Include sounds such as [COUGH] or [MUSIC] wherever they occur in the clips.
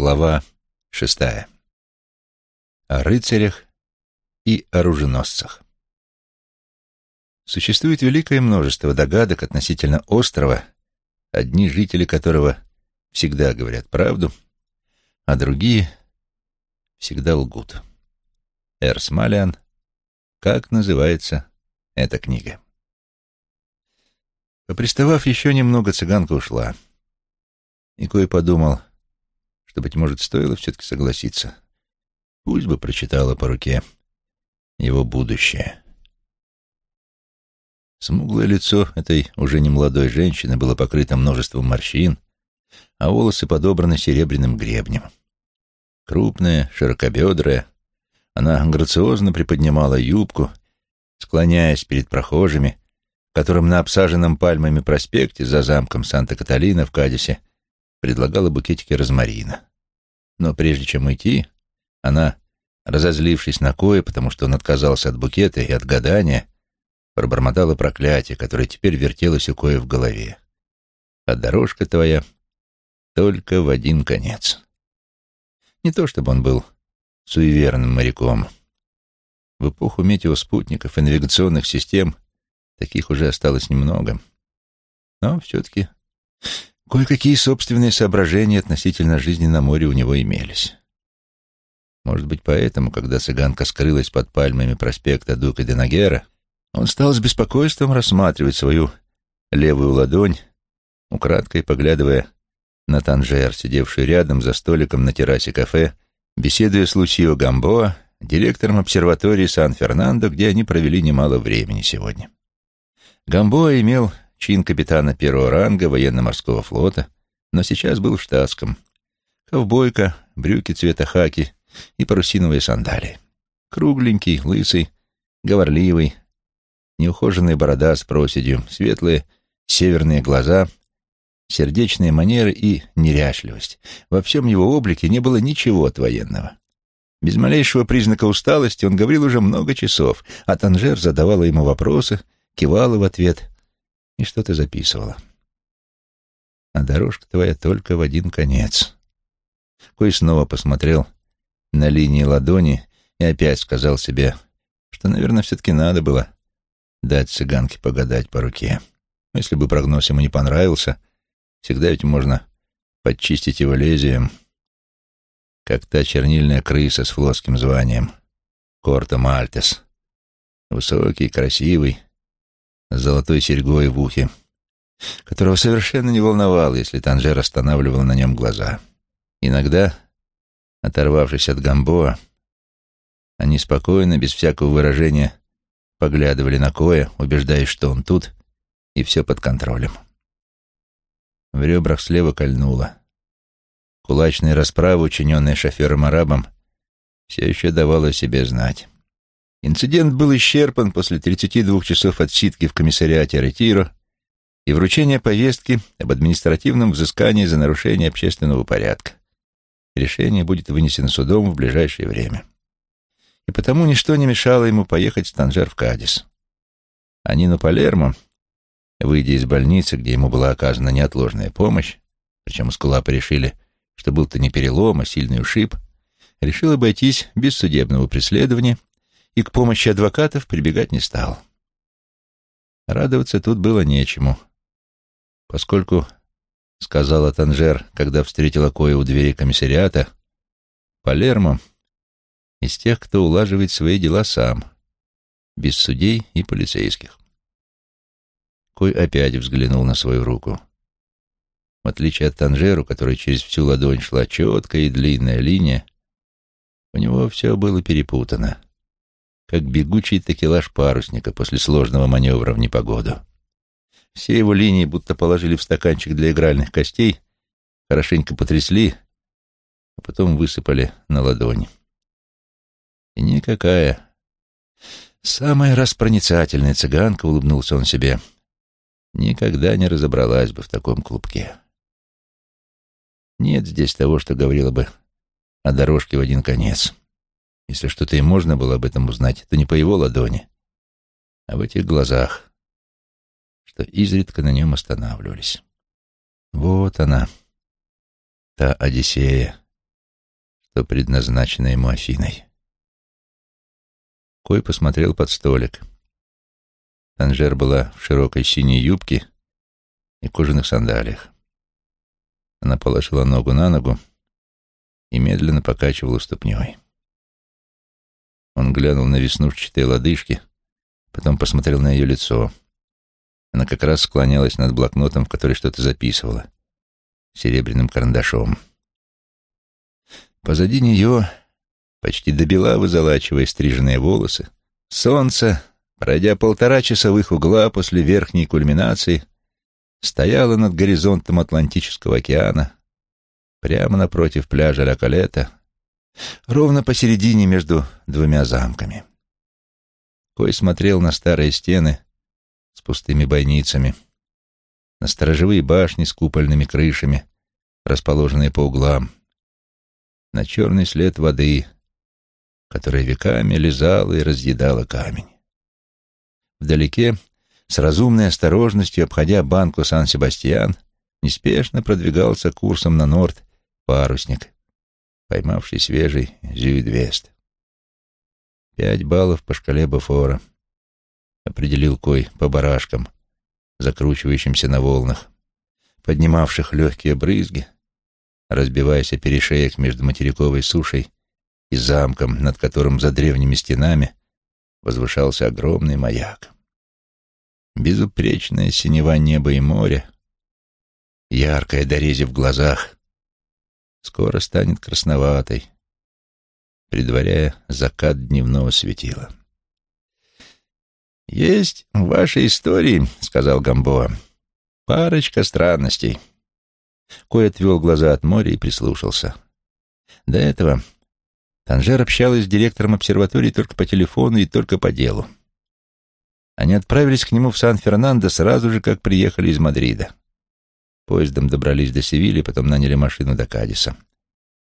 Глава шестая. О рыцарях и оруженосцах. Существует великое множество догадок относительно острова, одни жители которого всегда говорят правду, а другие всегда лгут. Эрс Малиан. Как называется эта книга? Поприставав еще немного, цыганка ушла. И кое подумал, что, быть может, стоило все-таки согласиться. Пусть бы прочитала по руке его будущее. Смуглое лицо этой уже немолодой женщины было покрыто множеством морщин, а волосы подобраны серебряным гребнем. Крупная, широкобедрая, она грациозно приподнимала юбку, склоняясь перед прохожими, которым на обсаженном пальмами проспекте за замком Санта-Каталина в Кадисе предлагала букетики розмарина. Но прежде чем уйти, она, разозлившись на кое, потому что он отказался от букета и от гадания, пробормотала проклятие, которое теперь вертелось у кое в голове. А дорожка твоя только в один конец. Не то чтобы он был суеверным моряком. В эпоху метеоспутников и навигационных систем таких уже осталось немного. Но все-таки кое-какие собственные соображения относительно жизни на море у него имелись. Может быть, поэтому, когда цыганка скрылась под пальмами проспекта Дука де Нагера, он стал с беспокойством рассматривать свою левую ладонь, украдкой поглядывая на Танжер, сидевший рядом за столиком на террасе кафе, беседуя с Лусио Гамбоа, директором обсерватории Сан-Фернандо, где они провели немало времени сегодня. Гамбоа имел чин капитана первого ранга военно-морского флота, но сейчас был в штатском. Ковбойка, брюки цвета хаки и парусиновые сандалии. Кругленький, лысый, говорливый, неухоженная борода с проседью, светлые северные глаза, сердечные манеры и неряшливость. Во всем его облике не было ничего от военного. Без малейшего признака усталости он говорил уже много часов, а Танжер задавала ему вопросы, кивала в ответ и что-то записывала. А дорожка твоя только в один конец. Кой снова посмотрел на линии ладони и опять сказал себе, что, наверное, все-таки надо было дать цыганке погадать по руке. Если бы прогноз ему не понравился, всегда ведь можно подчистить его лезвием, как та чернильная крыса с флотским званием Корто Мальтес. Высокий, красивый, с золотой серьгой в ухе, которого совершенно не волновало, если Танжер останавливал на нем глаза. Иногда, оторвавшись от Гамбоа, они спокойно, без всякого выражения, поглядывали на Коя, убеждаясь, что он тут, и все под контролем. В ребрах слева кольнуло. Кулачная расправа, учиненная шофером-арабом, все еще давала себе знать. Инцидент был исчерпан после 32 часов отсидки в комиссариате Ретиро и вручения повестки об административном взыскании за нарушение общественного порядка. Решение будет вынесено судом в ближайшее время и потому ничто не мешало ему поехать в Танжер в Кадис. А Нино Палермо, выйдя из больницы, где ему была оказана неотложная помощь, причем скулапы решили, что был-то не перелом, а сильный ушиб, решил обойтись без судебного преследования и к помощи адвокатов прибегать не стал. Радоваться тут было нечему, поскольку, сказала Танжер, когда встретила Коя у двери комиссариата, Палермо из тех, кто улаживает свои дела сам, без судей и полицейских. Кой опять взглянул на свою руку. В отличие от Танжеру, который через всю ладонь шла четкая и длинная линия, у него все было перепутано, как бегучий такелаж парусника после сложного маневра в непогоду. Все его линии будто положили в стаканчик для игральных костей, хорошенько потрясли, а потом высыпали на ладонь. И никакая. Самая распроницательная цыганка, улыбнулся он себе, никогда не разобралась бы в таком клубке. Нет здесь того, что говорило бы о дорожке в один конец. Если что-то и можно было об этом узнать, то не по его ладони, а в этих глазах, что изредка на нем останавливались. Вот она, та Одиссея, что предназначено ему Афиной. Кой посмотрел под столик. Танжер была в широкой синей юбке и кожаных сандалиях. Она положила ногу на ногу и медленно покачивала ступней. Он глянул на веснушчатые лодыжки, потом посмотрел на ее лицо. Она как раз склонялась над блокнотом, в который что-то записывала, серебряным карандашом. Позади нее, почти до бела вызолачивая стриженные волосы, солнце, пройдя полтора часовых угла после верхней кульминации, стояло над горизонтом Атлантического океана, прямо напротив пляжа Ракалета, ровно посередине между двумя замками. Кой смотрел на старые стены с пустыми бойницами, на сторожевые башни с купольными крышами, расположенные по углам, на черный след воды, которая веками лизала и разъедала камень. Вдалеке, с разумной осторожностью обходя банку Сан-Себастьян, неспешно продвигался курсом на норд парусник, поймавший свежий зюидвест. Пять баллов по шкале Бафора, определил Кой по барашкам, закручивающимся на волнах, поднимавших легкие брызги, разбиваясь о перешеек между материковой сушей и замком, над которым за древними стенами возвышался огромный маяк. Безупречное синева неба и моря, яркое дорези в глазах, скоро станет красноватой, предваряя закат дневного светила. «Есть в вашей истории, — сказал Гамбоа, — парочка странностей». Кой отвел глаза от моря и прислушался. До этого Танжер общалась с директором обсерватории только по телефону и только по делу. Они отправились к нему в Сан-Фернандо сразу же, как приехали из Мадрида. Поездом добрались до Севильи, потом наняли машину до Кадиса,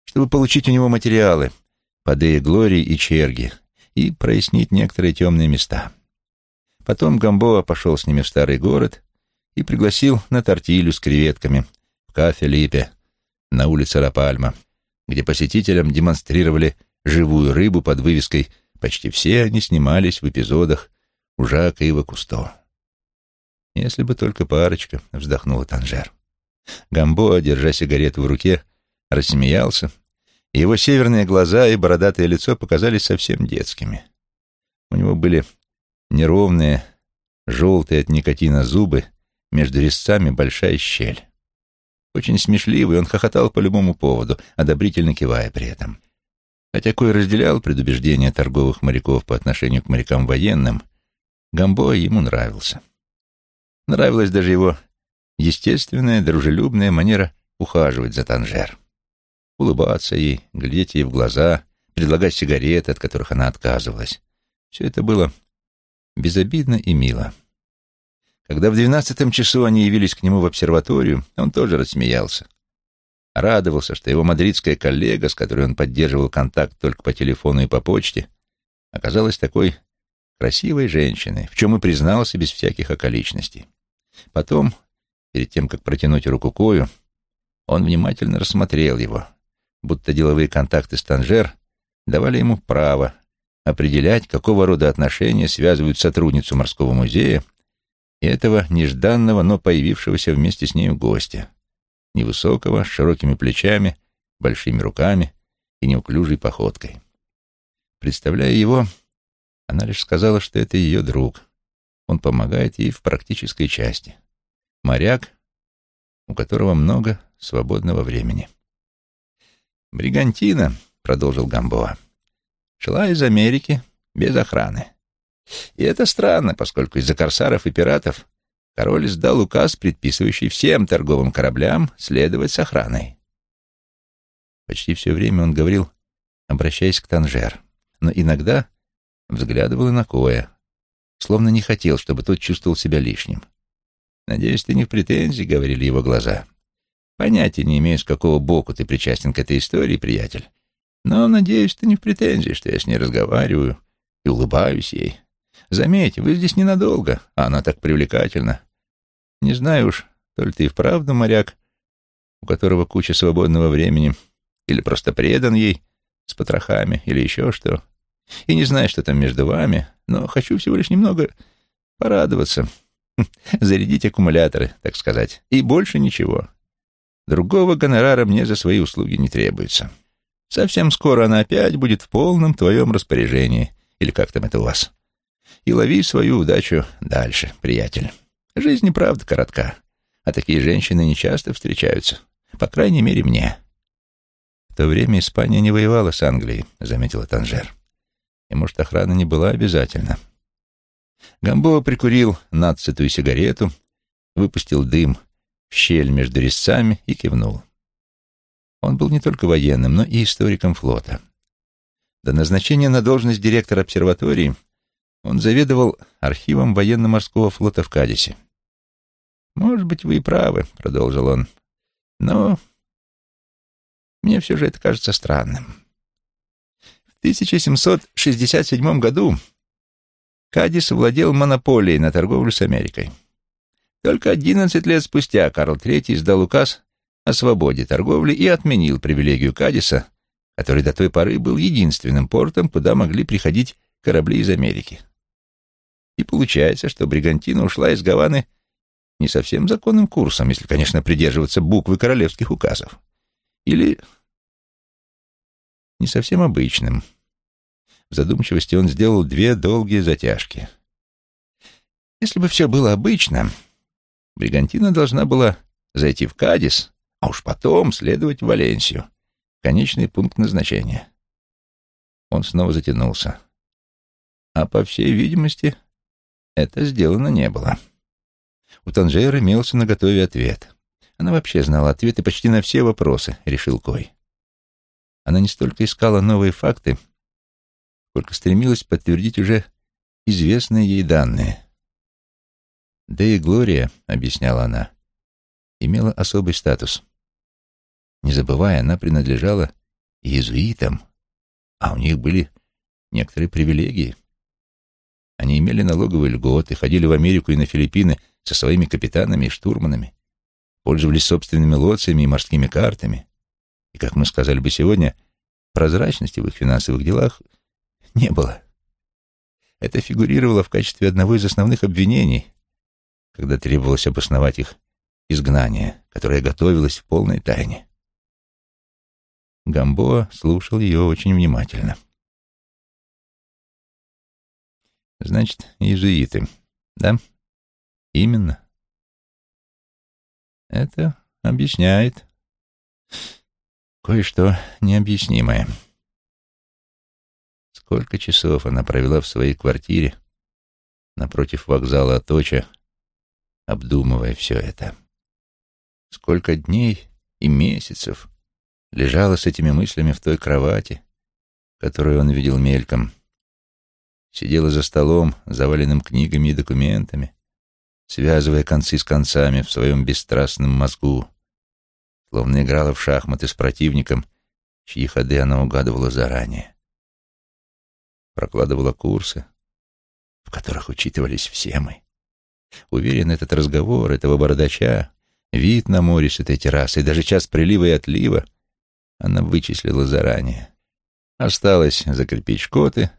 чтобы получить у него материалы по Дея Глории и Черги и прояснить некоторые темные места. Потом Гамбоа пошел с ними в старый город и пригласил на тортилью с креветками в кафе Липе на улице Ла-Пальма, где посетителям демонстрировали живую рыбу под вывеской «Почти все они снимались в эпизодах у Жака и Кусто». «Если бы только парочка», — вздохнула Танжер. Гамбоа, держа сигарету в руке, рассмеялся, его северные глаза и бородатое лицо показались совсем детскими. У него были неровные, желтые от никотина зубы, между резцами большая щель. Очень смешливый, он хохотал по любому поводу, одобрительно кивая при этом. Хотя Кой разделял предубеждения торговых моряков по отношению к морякам военным, Гамбоа ему нравился. Нравилась даже его естественная, дружелюбная манера ухаживать за Танжер. Улыбаться ей, глядеть ей в глаза, предлагать сигареты, от которых она отказывалась. Все это было безобидно и мило. Когда в двенадцатом часу они явились к нему в обсерваторию, он тоже рассмеялся. Радовался, что его мадридская коллега, с которой он поддерживал контакт только по телефону и по почте, оказалась такой красивой женщиной, в чем и признался без всяких околичностей. Потом, перед тем, как протянуть руку Кою, он внимательно рассмотрел его, будто деловые контакты с Танжер давали ему право определять, какого рода отношения связывают сотрудницу морского музея и этого нежданного, но появившегося вместе с нею гостя, невысокого, с широкими плечами, большими руками и неуклюжей походкой. Представляя его, она лишь сказала, что это ее друг. Он помогает ей в практической части. Моряк, у которого много свободного времени. «Бригантина», — продолжил Гамбоа, — «шла из Америки без охраны. И это странно, поскольку из-за корсаров и пиратов король издал указ, предписывающий всем торговым кораблям следовать с охраной. Почти все время он говорил, обращаясь к Танжер, но иногда взглядывал и на Коя, словно не хотел, чтобы тот чувствовал себя лишним. «Надеюсь, ты не в претензии», — говорили его глаза. «Понятия не имею, с какого боку ты причастен к этой истории, приятель. Но, надеюсь, ты не в претензии, что я с ней разговариваю и улыбаюсь ей. Заметь, вы здесь ненадолго, а она так привлекательна. Не знаю уж, то ли ты и вправду моряк, у которого куча свободного времени, или просто предан ей, с потрохами или еще что. И не знаю, что там между вами, но хочу всего лишь немного порадоваться, [LAUGHS] зарядить аккумуляторы, так сказать, и больше ничего. Другого гонорара мне за свои услуги не требуется. Совсем скоро она опять будет в полном твоем распоряжении, или как там это у вас. И лови свою удачу дальше, приятель. Жизнь и правда коротка, а такие женщины нечасто встречаются, по крайней мере, мне. В то время Испания не воевала с Англией, заметила Танжер. И, может, охрана не была обязательна. Гамбоа прикурил надцатую сигарету, выпустил дым в щель между резцами и кивнул. Он был не только военным, но и историком флота. До назначения на должность директора обсерватории он заведовал архивом военно-морского флота в Кадисе. «Может быть, вы и правы», — продолжил он, — «но мне все же это кажется странным. В 1767 году Кадис владел монополией на торговлю с Америкой. Только 11 лет спустя Карл III издал указ о свободе торговли и отменил привилегию Кадиса, который до той поры был единственным портом, куда могли приходить корабли из Америки. И получается, что Бригантина ушла из Гаваны не совсем законным курсом, если, конечно, придерживаться буквы королевских указов. Или не совсем обычным. В задумчивости он сделал две долгие затяжки. Если бы все было обычно, Бригантина должна была зайти в Кадис, а уж потом следовать в Валенсию, конечный пункт назначения. Он снова затянулся. А по всей видимости, это сделано не было. У Танжера имелся на готове ответ. Она вообще знала ответы почти на все вопросы, решил Кой. Она не столько искала новые факты, сколько стремилась подтвердить уже известные ей данные. Да и Глория, объясняла она, имела особый статус. Не забывая, она принадлежала иезуитам, а у них были некоторые привилегии. Они имели налоговые льготы, ходили в Америку и на Филиппины со своими капитанами и штурманами, пользовались собственными лоциями и морскими картами. И, как мы сказали бы сегодня, прозрачности в их финансовых делах не было. Это фигурировало в качестве одного из основных обвинений, когда требовалось обосновать их изгнание, которое готовилось в полной тайне. Гамбоа слушал ее очень внимательно. «Значит, иезуиты, да?» «Именно». «Это объясняет кое-что необъяснимое». Сколько часов она провела в своей квартире напротив вокзала Аточа, обдумывая все это. Сколько дней и месяцев лежала с этими мыслями в той кровати, которую он видел мельком. Сидела за столом, заваленным книгами и документами, связывая концы с концами в своем бесстрастном мозгу, словно играла в шахматы с противником, чьи ходы она угадывала заранее прокладывала курсы, в которых учитывались все мы. Уверен, этот разговор этого бородача, вид на море с этой террасы, даже час прилива и отлива она вычислила заранее. Осталось закрепить шкоты,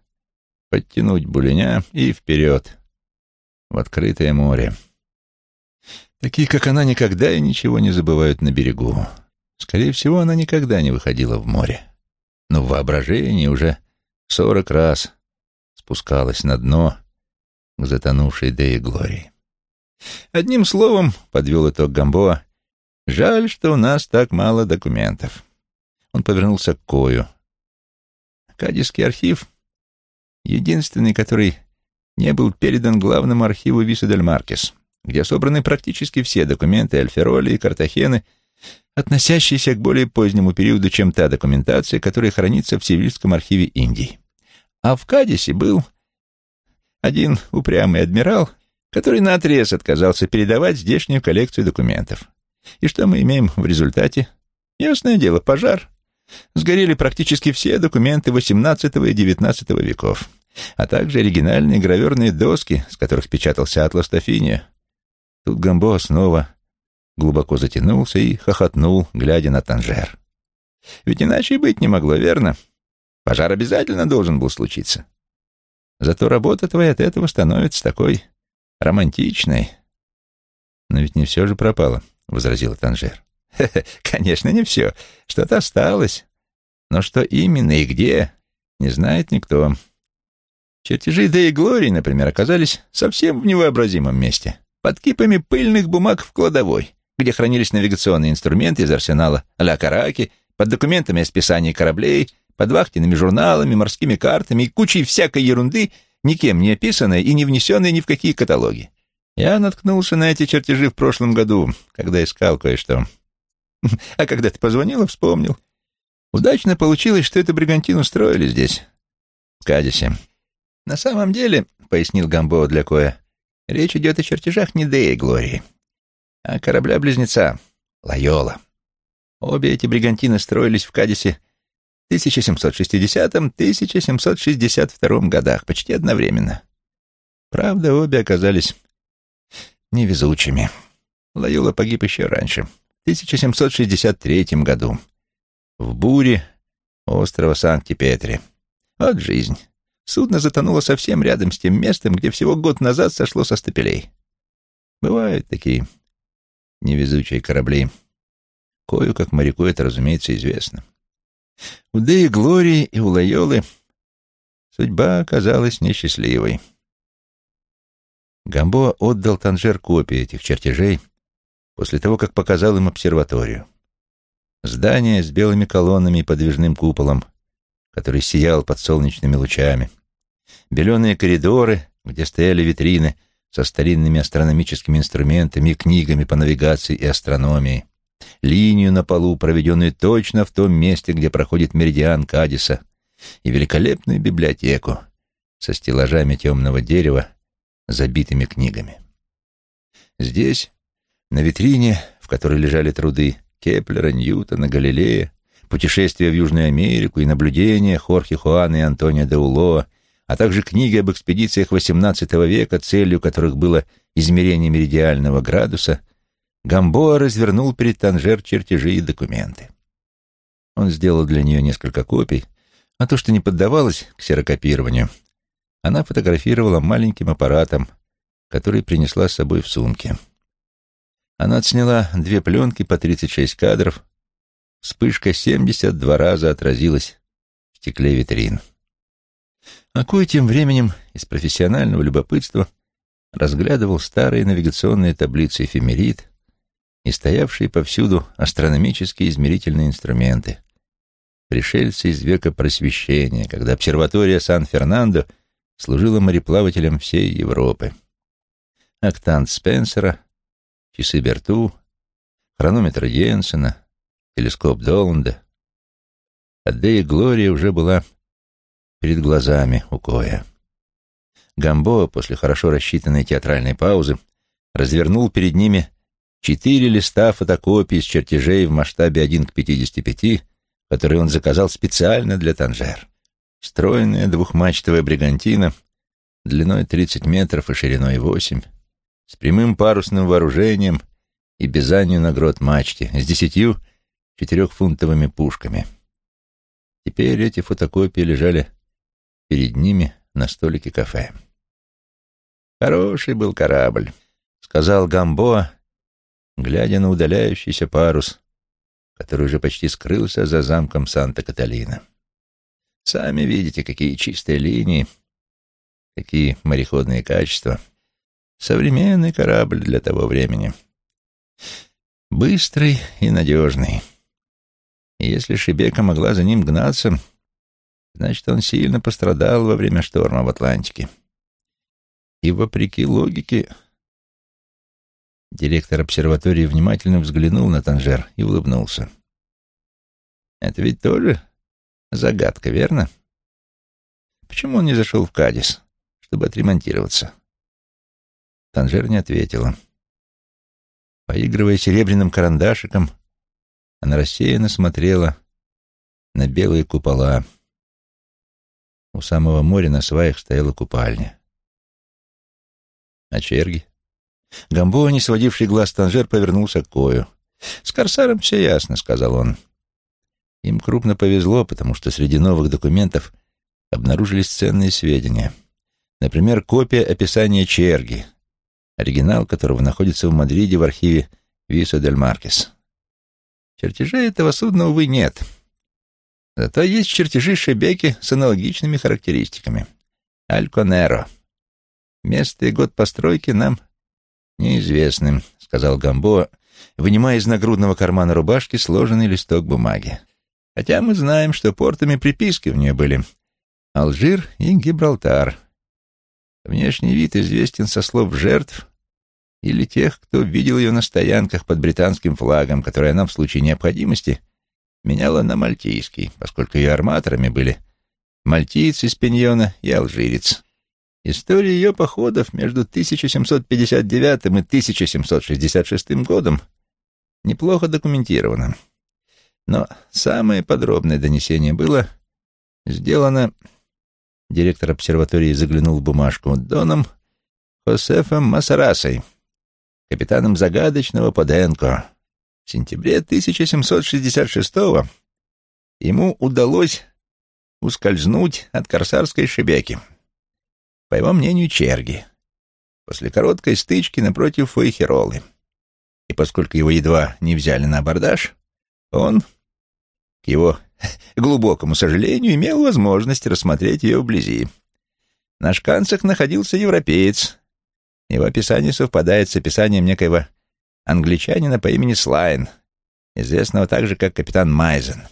подтянуть буленя и вперед, в открытое море. Такие, как она, никогда и ничего не забывают на берегу. Скорее всего, она никогда не выходила в море. Но в воображении уже сорок раз спускалась на дно к затонувшей Деи Глории. Одним словом, подвел итог Гамбоа, жаль, что у нас так мало документов. Он повернулся к Кою. Кадисский архив — единственный, который не был передан главному архиву Виса Маркес, где собраны практически все документы Альфероли и Картахены, относящиеся к более позднему периоду, чем та документация, которая хранится в Севильском архиве Индии. А в Кадисе был один упрямый адмирал, который наотрез отказался передавать здешнюю коллекцию документов. И что мы имеем в результате? Ясное дело, пожар. Сгорели практически все документы XVIII и XIX веков, а также оригинальные граверные доски, с которых печатался атлас Тафиния. Тут Гамбо снова глубоко затянулся и хохотнул, глядя на Танжер. Ведь иначе и быть не могло, верно? Пожар обязательно должен был случиться. Зато работа твоя от этого становится такой романтичной. Но ведь не все же пропало, — возразил Танжер. Конечно, не все. Что-то осталось. Но что именно и где, не знает никто. Чертежи Деи Глории, например, оказались совсем в невообразимом месте. Под кипами пыльных бумаг в кладовой, где хранились навигационные инструменты из арсенала Ля Караки, под документами о списании кораблей, под вахтенными журналами, морскими картами и кучей всякой ерунды, никем не описанной и не внесенной ни в какие каталоги. Я наткнулся на эти чертежи в прошлом году, когда искал кое-что. [LAUGHS] А когда ты позвонила, вспомнил. Удачно получилось, что эту бригантину строили здесь, в Кадисе. На самом деле, — пояснил Гамбо для Коя, — речь идет о чертежах не Деи Глории, а корабля-близнеца Лайола. Обе эти бригантины строились в Кадисе в 1760-1762 годах, почти одновременно. Правда, обе оказались невезучими. Лайола погиб еще раньше, в 1763 году, в буре острова Санкт-Петри. Вот жизнь. Судно затонуло совсем рядом с тем местом, где всего год назад сошло со стапелей. Бывают такие невезучие корабли. Кою, как моряку, это, разумеется, известно. У Деи Глории и у Лайолы судьба оказалась несчастливой. Гамбоа отдал Танжер копии этих чертежей после того, как показал им обсерваторию. Здание с белыми колоннами и подвижным куполом, который сиял под солнечными лучами. Беленые коридоры, где стояли витрины со старинными астрономическими инструментами и книгами по навигации и астрономии. Линию на полу, проведенную точно в том месте, где проходит меридиан Кадиса, и великолепную библиотеку со стеллажами темного дерева, забитыми книгами. Здесь, на витрине, в которой лежали труды Кеплера, Ньютона, Галилея, путешествия в Южную Америку и наблюдения Хорхе Хуана и Антонио де Улоа, а также книги об экспедициях XVIII века, целью которых было измерение меридиального градуса, Гамбоа развернул перед Танжер чертежи и документы. Он сделал для нее несколько копий, а то, что не поддавалось ксерокопированию, она фотографировала маленьким аппаратом, который принесла с собой в сумке. Она отсняла две пленки по 36 кадров. Вспышка 72 раза отразилась в стекле витрин. А кое тем временем из профессионального любопытства разглядывал старые навигационные таблицы эфемерид и стоявшие повсюду астрономические измерительные инструменты. Пришельцы из века просвещения, когда обсерватория Сан-Фернандо служила мореплавателем всей Европы. Октант Спенсера, часы Берту, хронометр Йенсена, телескоп Доланда. Адея Глория уже была перед глазами у Коя. Гамбоа после хорошо рассчитанной театральной паузы развернул перед ними четыре листа фотокопий с чертежей в масштабе 1 к 55, которые он заказал специально для Танжер. Стройная двухмачтовая бригантина длиной 30 метров и шириной 8, с прямым парусным вооружением и бизанью на грот мачте, с десятью четырехфунтовыми пушками. Теперь эти фотокопии лежали перед ними на столике кафе. «Хороший был корабль», — сказал Гамбоа, глядя на удаляющийся парус, который уже почти скрылся за замком Санта-Каталина. «Сами видите, какие чистые линии, какие мореходные качества». Современный корабль для того времени. Быстрый и надежный. И если Шибека могла за ним гнаться, значит, он сильно пострадал во время шторма в Атлантике. И вопреки логике... Директор обсерватории внимательно взглянул на Танжер и улыбнулся. «Это ведь тоже загадка, верно? Почему он не зашел в Кадис, чтобы отремонтироваться?» Танжер не ответила. Поигрывая серебряным карандашиком, она рассеянно смотрела на белые купола. У самого моря на сваях стояла купальня. А черги? Гамбоа, не сводивший глаз Танжер, повернулся к Кою. «С Корсаром все ясно», — сказал он. Им крупно повезло, потому что среди новых документов обнаружились ценные сведения. Например, копия описания Черги, оригинал которого находится в Мадриде в архиве Висо дель Маркес. Чертежей этого судна, увы, нет. Зато есть чертежи Шебеки с аналогичными характеристиками. Альконеро. Место и год постройки нам неизвестны, сказал Гамбо, вынимая из нагрудного кармана рубашки сложенный листок бумаги. Хотя мы знаем, что портами приписки в нее были Алжир и Гибралтар. Внешний вид известен со слов жертв или тех, кто видел ее на стоянках под британским флагом, который она в случае необходимости меняла на мальтийский, поскольку ее арматорами были мальтиец из Пеньона и алжирец. История ее походов между 1759 и 1766 годом неплохо документирована. Но самое подробное донесение было сделано, директор обсерватории заглянул в бумажку, Доном Хосефом Масарасой, капитаном загадочного Поденко. В сентябре 1766-го ему удалось ускользнуть от корсарской шебеки. По его мнению, черги. После короткой стычки напротив Фойхеролы. И поскольку его едва не взяли на абордаж, он, к его [LAUGHS] глубокому сожалению, имел возможность рассмотреть ее вблизи. На шканцах находился европеец, его описание совпадает с описанием некоего англичанина по имени Слайн, известного также как капитан Майзен.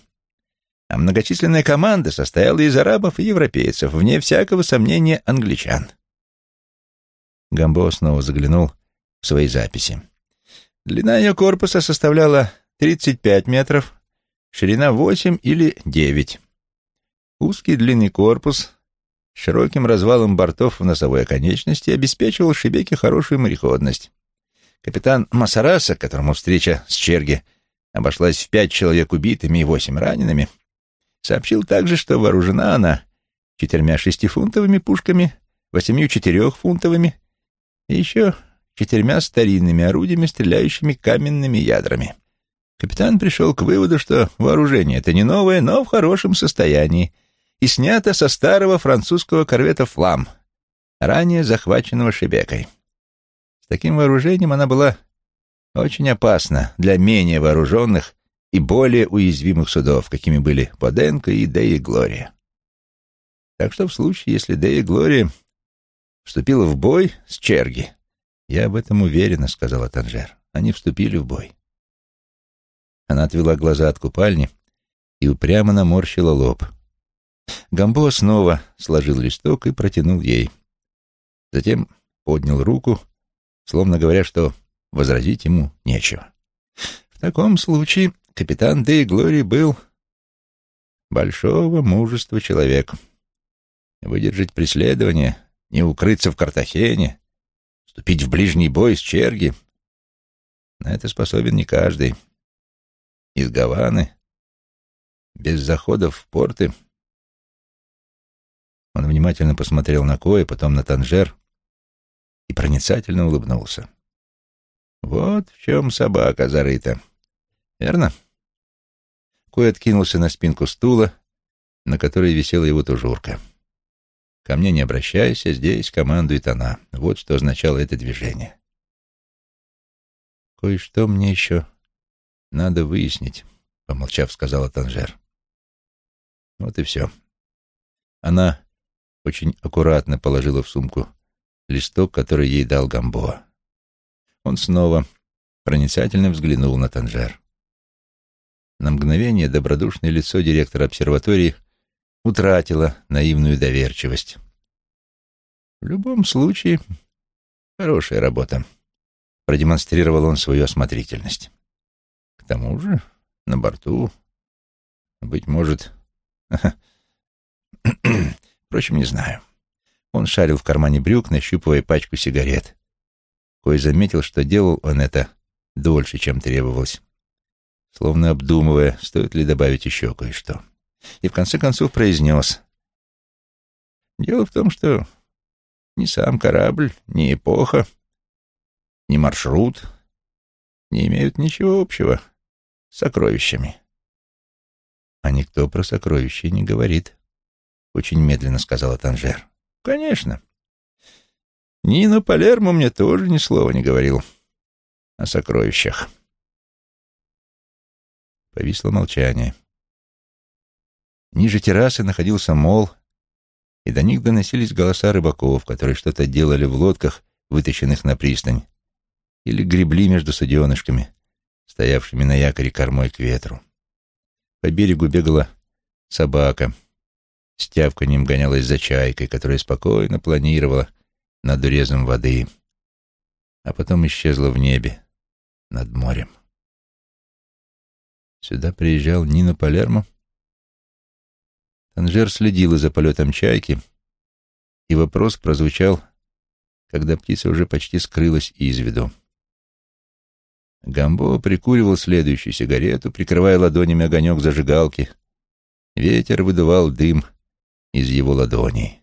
А многочисленная команда состояла из арабов и европейцев, вне всякого сомнения англичан. Гамбо снова заглянул в свои записи. Длина ее корпуса составляла 35 метров, ширина 8 или 9. Узкий длинный корпус широким развалом бортов в носовой оконечности обеспечивал Шебеке хорошую мореходность. Капитан Масараса, которому встреча с Черги обошлась в пять человек убитыми и восемь ранеными, сообщил также, что вооружена она четырьмя шестифунтовыми пушками, восемью четырехфунтовыми и еще четырьмя старинными орудиями, стреляющими каменными ядрами. Капитан пришел к выводу, что вооружение это не новое, но в хорошем состоянии, и снято со старого французского корвета «Флам», ранее захваченного Шебекой. Таким вооружением она была очень опасна для менее вооруженных и более уязвимых судов, какими были Поденко и Дея Глория. Так что в случае, если Дея Глория вступила в бой с Черги, я об этом уверена, сказала Танжер. Они вступили в бой. Она отвела глаза от купальни и упрямо наморщила лоб. Гамбо снова сложил листок и протянул ей. Затем поднял руку, словно говоря, что возразить ему нечего. В таком случае капитан Дей Глори был большого мужества человек. Выдержать преследование, не укрыться в Картахене, вступить в ближний бой с Черги — на это способен не каждый. Из Гаваны, без заходов в порты — он внимательно посмотрел на Коя, потом на Танжер и проницательно улыбнулся. «Вот в чем собака зарыта. Верно?» Кой откинулся на спинку стула, на которой висела его тужурка. «Ко мне не обращайся, здесь командует она». Вот что означало это движение. «Кое-что мне еще надо выяснить», — помолчав, сказала Танжер. «Вот и все». Она очень аккуратно положила в сумку листок, который ей дал Гамбоа. Он снова проницательно взглянул на Танжер. На мгновение добродушное лицо директора обсерватории утратило наивную доверчивость. В любом случае, хорошая работа. Продемонстрировал он свою осмотрительность. К тому же, на борту, быть может, [LAUGHS] Впрочем, не знаю. Он шарил в кармане брюк, нащупывая пачку сигарет. Кой заметил, что делал он это дольше, чем требовалось, словно обдумывая, стоит ли добавить еще кое-что. И в конце концов произнес. Дело в том, что ни сам корабль, ни эпоха, ни маршрут не имеют ничего общего с сокровищами. А никто про сокровища не говорит, — очень медленно сказала Танжер. Конечно. Нино Палермо мне тоже ни слова не говорил о сокровищах. Повисло молчание. Ниже террасы находился мол, и до них доносились голоса рыбаков, которые что-то делали в лодках, вытащенных на пристань, или гребли между суденышками, стоявшими на якоре кормой к ветру. По берегу бегала собака, с тявканьем гонялась за чайкой, которая спокойно планировала над урезом воды, а потом исчезла в небе над морем. Сюда приезжал Нино Палермо. Танжер следила за полетом чайки, и вопрос прозвучал, когда птица уже почти скрылась из виду. Гамбо прикуривал следующую сигарету, прикрывая ладонями огонек зажигалки. Ветер выдувал дым из его ладоней.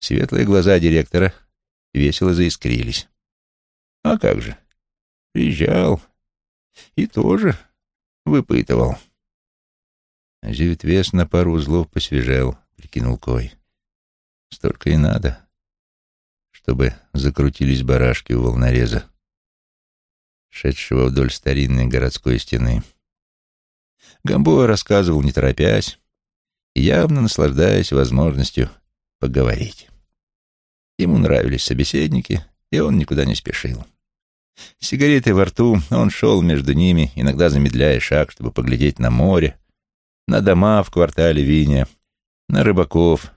Светлые глаза директора весело заискрились. А как же? Приезжал и тоже выпытывал. Зюитвес на пару узлов посвежел, прикинул Кой. Столько и надо, чтобы закрутились барашки у волнореза шедшего вдоль старинной городской стены. Гамбоа рассказывал, не торопясь, явно наслаждаясь возможностью поговорить. Ему нравились собеседники, и он никуда не спешил. С сигаретой во рту он шел между ними, иногда замедляя шаг, чтобы поглядеть на море, на дома в квартале Виня, на рыбаков,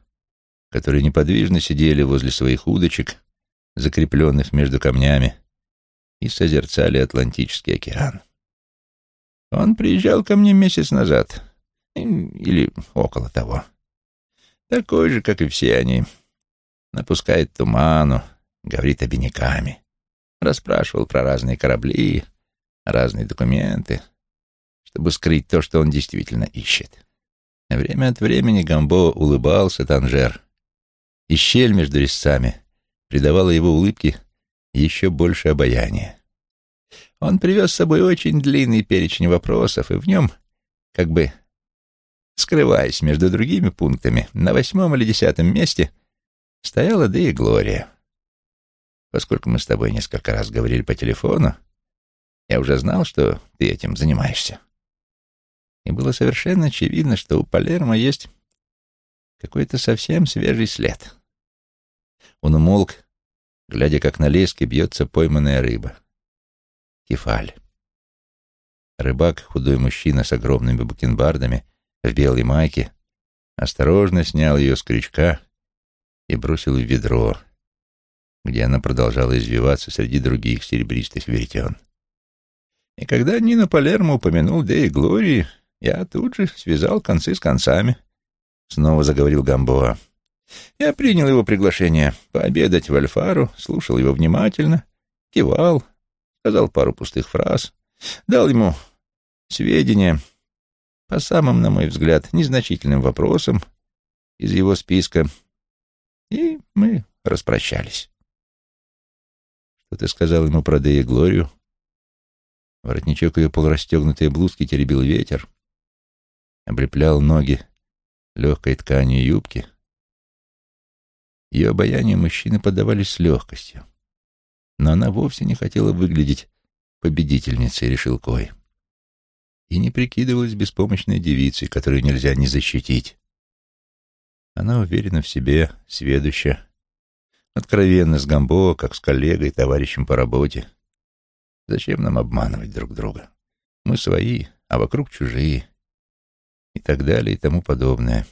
которые неподвижно сидели возле своих удочек, закрепленных между камнями, и созерцали Атлантический океан. Он приезжал ко мне месяц назад, или около того. Такой же, как и все они. Напускает туману, говорит обиняками. Расспрашивал про разные корабли, разные документы, чтобы скрыть то, что он действительно ищет. Время от времени Гамбо улыбался Танжер, и щель между резцами придавала его улыбке еще больше обаяния. Он привез с собой очень длинный перечень вопросов, и в нем, как бы скрываясь между другими пунктами, на восьмом или десятом месте стояла да и Глория. Поскольку мы с тобой несколько раз говорили по телефону, я уже знал, что ты этим занимаешься. И было совершенно очевидно, что у Палермо есть какой-то совсем свежий след. Он умолк, глядя, как на леске бьется пойманная рыба. Кефаль. Рыбак, худой мужчина с огромными бакенбардами, в белой майке, осторожно снял ее с крючка и бросил в ведро, где она продолжала извиваться среди других серебристых веретен. И когда Нина Палермо упомянул Деи Глории, я тут же связал концы с концами, — снова заговорил Гамбоа. Я принял его приглашение пообедать в Альфару, слушал его внимательно, кивал, сказал пару пустых фраз, дал ему сведения по самым, на мой взгляд, незначительным вопросам из его списка, и мы распрощались. Что ты сказал ему про Дея Глорию? Воротничок ее полурастегнутой блузки теребил ветер, облеплял ноги легкой тканью юбки — ее обаяние мужчины поддавались с легкостью. Но она вовсе не хотела выглядеть победительницей, решил Кой. И не прикидывалась беспомощной девицей, которую нельзя не защитить. Она уверена в себе, сведуща, откровенно с Гамбо, как с коллегой, товарищем по работе. Зачем нам обманывать друг друга? Мы свои, а вокруг чужие. И так далее, и тому подобное.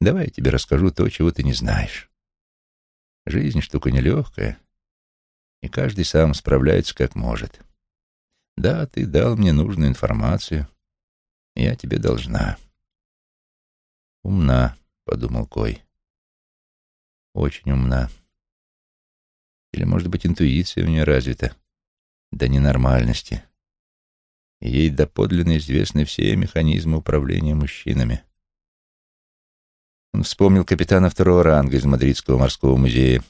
Давай я тебе расскажу то, чего ты не знаешь. Жизнь штука нелегкая, и каждый сам справляется как может. Да, ты дал мне нужную информацию, я тебе должна. Умна, — подумал Кой. Очень умна. Или, может быть, интуиция у нее развита до ненормальности. И ей доподлинно известны все механизмы управления мужчинами. Он вспомнил капитана второго ранга из Мадридского морского музея.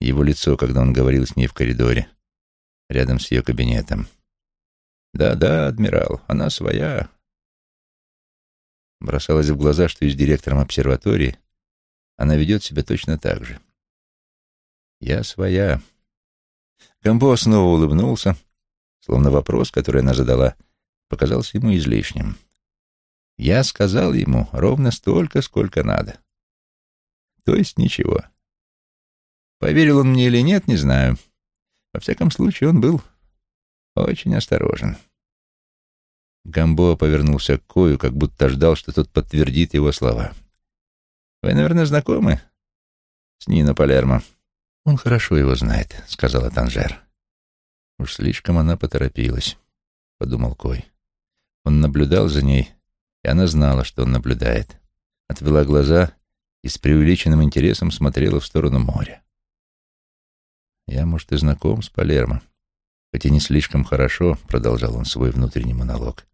Его лицо, когда он говорил с ней в коридоре, рядом с ее кабинетом. «Да-да, адмирал, она своя. Бросалось в глаза, что и с директором обсерватории она ведет себя точно так же. «Я своя». Гамбо снова улыбнулся, словно вопрос, который она задала, показался ему излишним. Я сказал ему ровно столько, сколько надо. То есть ничего. Поверил он мне или нет, не знаю. Во всяком случае, он был очень осторожен. Гамбо повернулся к Кою, как будто ждал, что тот подтвердит его слова. «Вы, наверное, знакомы с Нино Палермо?» «Он хорошо его знает», — сказала Танжер. «Уж слишком она поторопилась», — подумал Кой. Он наблюдал за ней, и она знала, что он наблюдает. Отвела глаза и с преувеличенным интересом смотрела в сторону моря. «Я, может, и знаком с Палермо, хоть и не слишком хорошо», — продолжал он свой внутренний монолог.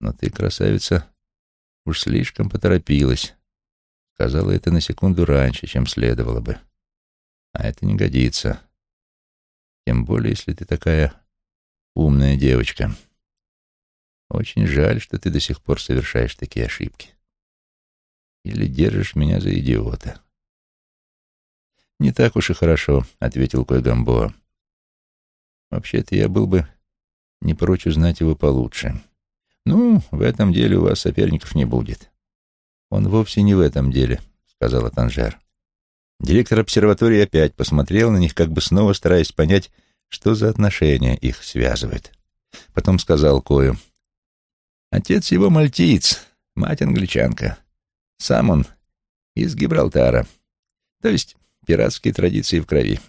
«Но ты, красавица, уж слишком поторопилась. Сказала это на секунду раньше, чем следовало бы. А это не годится. Тем более, если ты такая умная девочка. Очень жаль, что ты до сих пор совершаешь такие ошибки. Или держишь меня за идиота. «Не так уж и хорошо», — ответил Кой Гамбоа. «Вообще-то я был бы не прочь узнать его получше. Ну, в этом деле у вас соперников не будет». «Он вовсе не в этом деле», — сказала Танжер. Директор обсерватории опять посмотрел на них, как бы снова стараясь понять, что за отношения их связывают. Потом сказал Кою, «Отец его мальтиец, мать англичанка. Сам он из Гибралтара. То есть пиратские традиции в крови.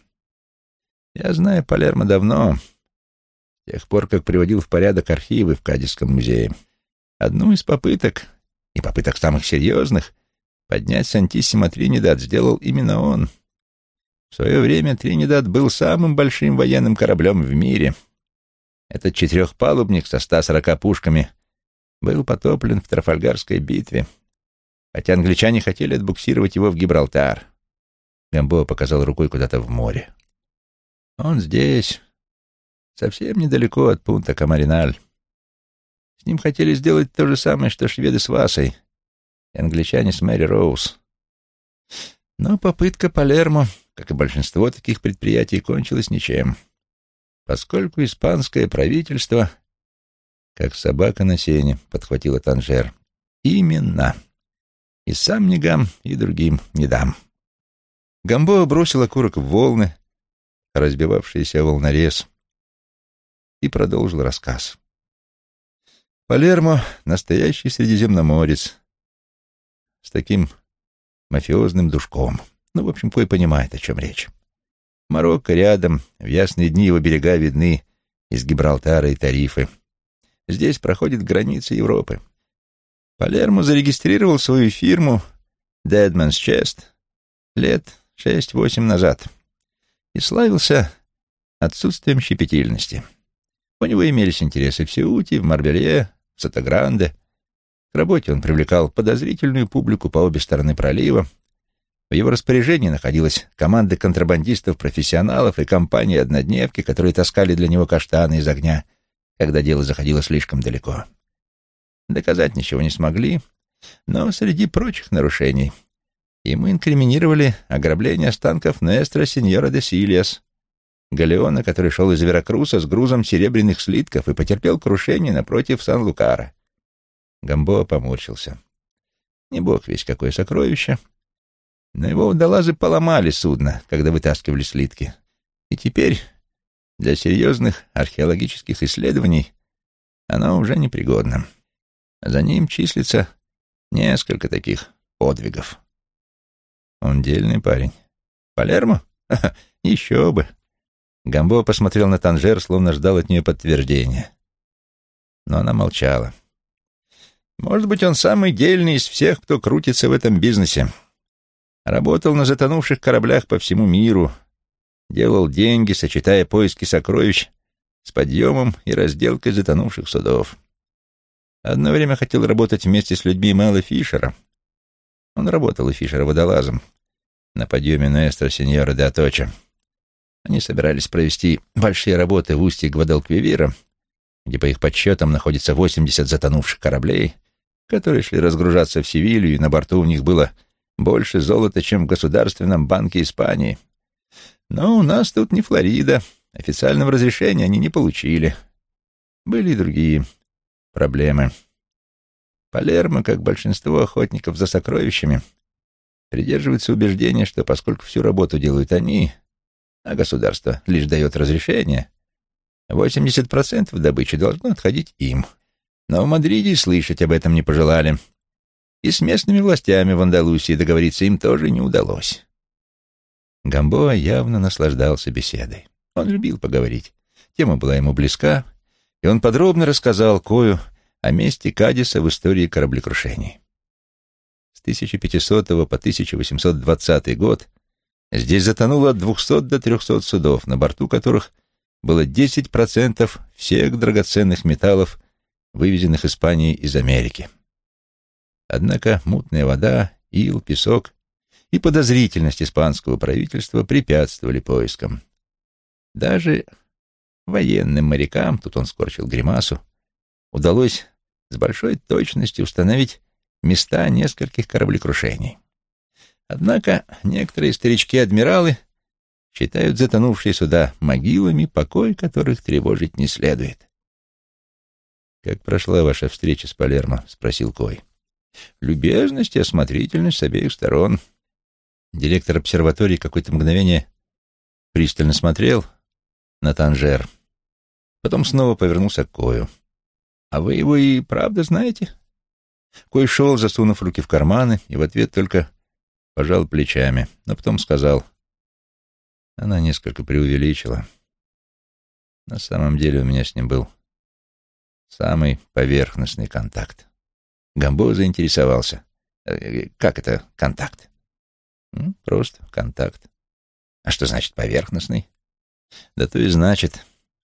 Я знаю Палермо давно, с тех пор, как приводил в порядок архивы в Кадисском музее. Одну из попыток, и попыток самых серьезных, поднять Сантиссимо Тринидад сделал именно он. В свое время Тринидад был самым большим военным кораблем в мире. Этот четырехпалубник со 140 пушками был потоплен в Трафальгарской битве — хотя англичане хотели отбуксировать его в Гибралтар. Гамбо показал рукой куда-то в море. Он здесь, совсем недалеко от пункта Камариналь. С ним хотели сделать то же самое, что шведы с Васой и англичане с Мэри Роуз. Но попытка Палермо, как и большинство таких предприятий, кончилась ничем, поскольку испанское правительство, как собака на сене, подхватила Танжер. Именно. И сам не гам, и другим не дам. Гамбо бросил окурок в волны, разбивавшийся волнорез, и продолжил рассказ. Палермо — настоящий средиземноморец с таким мафиозным душком. Ну, в общем, кое понимает, о чем речь. Марокко рядом, в ясные дни его берега видны из Гибралтара и Тарифы. Здесь проходит граница Европы. Палермо зарегистрировал свою фирму Deadman's Chest лет шесть-восемь назад и славился отсутствием щепетильности. У него имелись интересы в Сеуте, в Марбелье, в Сатагранде. К работе он привлекал подозрительную публику по обе стороны пролива. В его распоряжении находилась команда контрабандистов-профессионалов и компании-однодневки, которые таскали для него каштаны из огня, когда дело заходило слишком далеко. Доказать ничего не смогли, но среди прочих нарушений ему инкриминировали ограбление останков Нестра Синьора де Сильяс, галеона, который шел из Веракруса с грузом серебряных слитков и потерпел крушение напротив Сан-Лукара. Гамбоа поморщился. Не бог весь какое сокровище, но его водолазы поломали судно, когда вытаскивали слитки. И теперь для серьезных археологических исследований оно уже непригодно. За ним числится несколько таких подвигов. Он дельный парень. Палермо? [LAUGHS] еще бы. Гамбо посмотрел на Танжер, словно ждал от нее подтверждения. Но она молчала. Может быть, он самый дельный из всех, кто крутится в этом бизнесе. Работал на затонувших кораблях по всему миру, делал деньги, сочетая поиски сокровищ с подъемом и разделкой затонувших судов. Одно время хотел работать вместе с людьми Мэла Фишера. Он работал у Фишера водолазом на подъеме Нуэстро Сеньора де Аточа. Они собирались провести большие работы в устье Гвадалквивира, где, по их подсчетам, находится 80 затонувших кораблей, которые шли разгружаться в Севилью, и на борту у них было больше золота, чем в Государственном банке Испании. Но у нас тут не Флорида. Официального разрешения они не получили. Были и другие проблемы. Палермо, как большинство охотников за сокровищами, придерживается убеждения, что поскольку всю работу делают они, а государство лишь дает разрешение, 80% добычи должно отходить им. Но в Мадриде слышать об этом не пожелали. И с местными властями в Андалусии договориться им тоже не удалось. Гамбоа явно наслаждался беседой. Он любил поговорить. Тема была ему близка, и он подробно рассказал Кою о месте Кадиса в истории кораблекрушений. С 1500 по 1820 год здесь затонуло от 200 до 300 судов, на борту которых было 10% всех драгоценных металлов, вывезенных Испанией из Америки. Однако мутная вода, ил, песок и подозрительность испанского правительства препятствовали поискам. Даже военным морякам, тут он скорчил гримасу, удалось с большой точностью установить места нескольких кораблекрушений. Однако некоторые старички-адмиралы считают затонувшие суда могилами, покой которых тревожить не следует. «Как прошла ваша встреча с Палермо?» — спросил Кой. «Любезность и осмотрительность с обеих сторон». Директор обсерватории какое-то мгновение пристально смотрел на Танжер. Потом снова повернулся к Кою. «А вы его и правда знаете?» Кой шел, засунув руки в карманы, и в ответ только пожал плечами, но потом сказал. Она несколько преувеличила. На самом деле у меня с ним был самый поверхностный контакт. Гамбо заинтересовался. «Э, «Как это контакт?» «Просто контакт». «А что значит поверхностный?» «Да то и значит».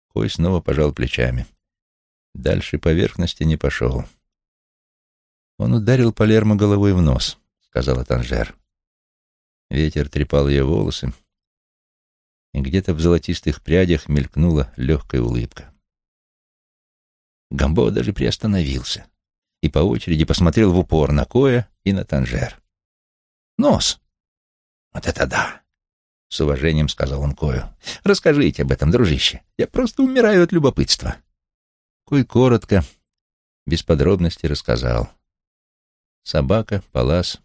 Кой снова пожал плечами. Дальше поверхности не пошел. «Он ударил Палермо головой в нос», — сказала Танжер. Ветер трепал ее волосы, и где-то в золотистых прядях мелькнула легкая улыбка. Гамбо даже приостановился и по очереди посмотрел в упор на Коя и на Танжер. «Нос! Вот это да!» — с уважением сказал он Кою. «Расскажите об этом, дружище. Я просто умираю от любопытства». Кой коротко, без подробностей рассказал. Собака, палас,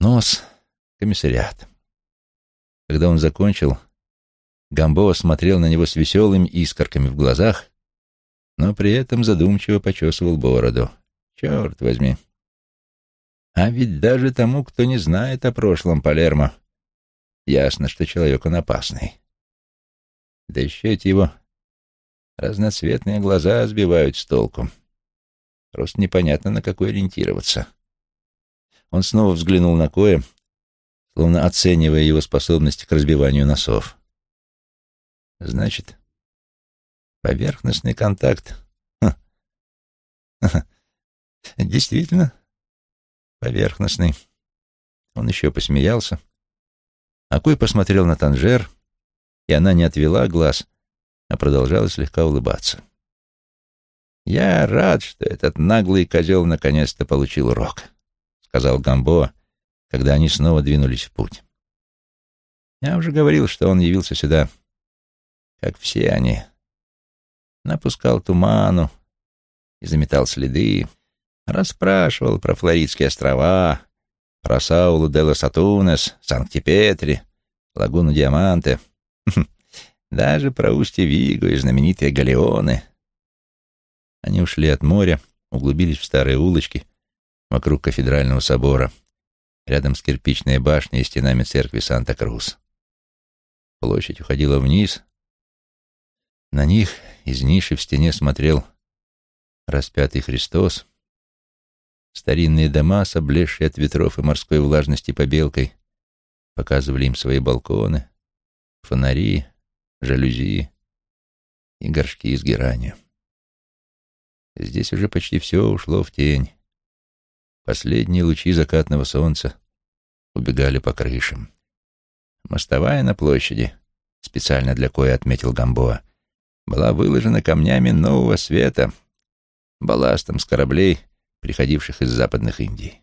нос, комиссариат. Когда он закончил, Гамбо смотрел на него с веселыми искорками в глазах, но при этом задумчиво почесывал бороду. Черт возьми. А ведь даже тому, кто не знает о прошлом Палермо, ясно, что человек он опасный. Да еще эти его разноцветные глаза сбивают с толку. Просто непонятно, на какой ориентироваться. Он снова взглянул на Коя, словно оценивая его способности к разбиванию носов. Значит, Поверхностный контакт. Ха. Ха. [LAUGHS] Действительно, поверхностный. Он еще посмеялся. Акой посмотрел на Танжер, и она не отвела глаз, а продолжала слегка улыбаться. «Я рад, что этот наглый козел наконец-то получил урок», — сказал Гамбоа, когда они снова двинулись в путь. «Я уже говорил, что он явился сюда, как все они, напускал туману и заметал следы, расспрашивал про Флоридские острова, про Саулу де лос Атунес, Санкт-Петри, лагуну Диаманте, даже про устье Виго и знаменитые галеоны. Они ушли от моря, углубились в старые улочки вокруг кафедрального собора, рядом с кирпичной башней и стенами церкви Санта-Крус. Площадь уходила вниз, на них из ниши в стене смотрел распятый Христос. Старинные дома, с от ветров и морской влажности побелкой, показывали им свои балконы, фонари, жалюзи и горшки из герани. Здесь уже почти все ушло в тень. Последние лучи закатного солнца убегали по крышам. Мостовая на площади, специально для кое отметил Гамбоа, была выложена камнями нового света, балластом с кораблей, приходивших из западных Индий.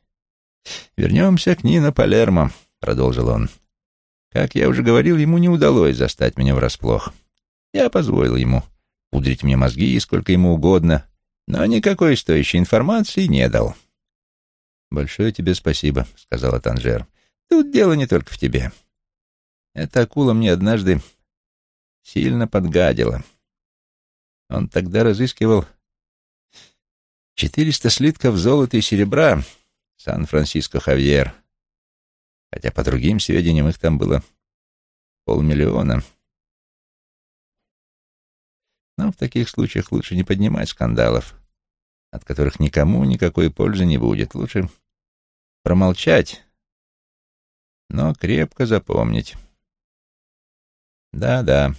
«Вернемся к Нино Палермо», — продолжил он. «Как я уже говорил, ему не удалось застать меня врасплох. Я позволил ему пудрить мне мозги сколько ему угодно, но никакой стоящей информации не дал». «Большое тебе спасибо», — сказала Танжер. «Тут дело не только в тебе. Эта акула мне однажды сильно подгадила. Он тогда разыскивал четыреста слитков золота и серебра Сан-Франциско Хавьер, хотя по другим сведениям их там было полмиллиона. Но в таких случаях лучше не поднимать скандалов, от которых никому никакой пользы не будет. Лучше промолчать, но крепко запомнить. Да-да,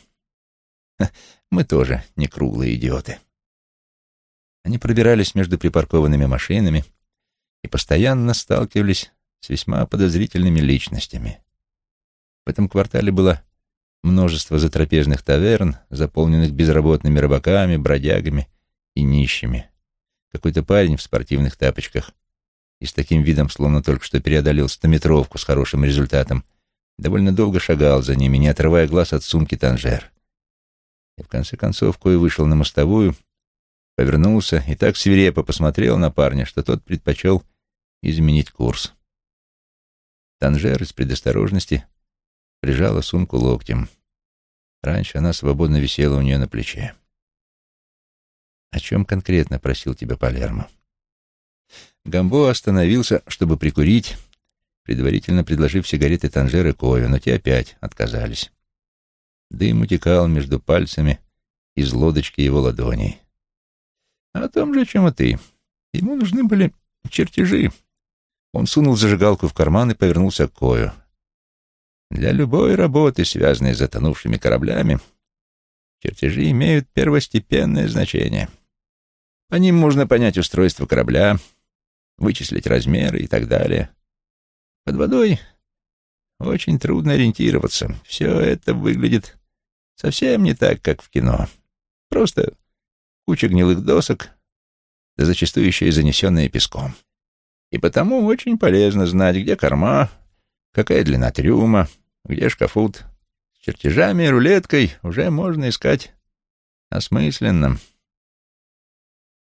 мы тоже не круглые идиоты. Они пробирались между припаркованными машинами и постоянно сталкивались с весьма подозрительными личностями. В этом квартале было множество затрапезных таверн, заполненных безработными рыбаками, бродягами и нищими. Какой-то парень в спортивных тапочках и с таким видом, словно только что преодолел стометровку с хорошим результатом, довольно долго шагал за ними, не отрывая глаз от сумки Танжер. И в конце концов Кой вышел на мостовую, повернулся и так свирепо посмотрел на парня, что тот предпочел изменить курс. Танжер из предосторожности прижала сумку локтем. Раньше она свободно висела у нее на плече. «О чем конкретно просил тебя Палермо?» Гамбо остановился, чтобы прикурить, предварительно предложив сигареты Танжеры Кою, но те опять отказались. Дым утекал между пальцами из лодочки его ладоней. «О том же, чем и ты. Ему нужны были чертежи». Он сунул зажигалку в карман и повернулся к Кою. «Для любой работы, связанной с затонувшими кораблями, чертежи имеют первостепенное значение. По ним можно понять устройство корабля, вычислить размеры и так далее. Под водой очень трудно ориентироваться. Все это выглядит совсем не так, как в кино. Просто куча гнилых досок, да зачастую еще и занесенные песком. И потому очень полезно знать, где корма, какая длина трюма, где шкафут. С чертежами и рулеткой уже можно искать осмысленно.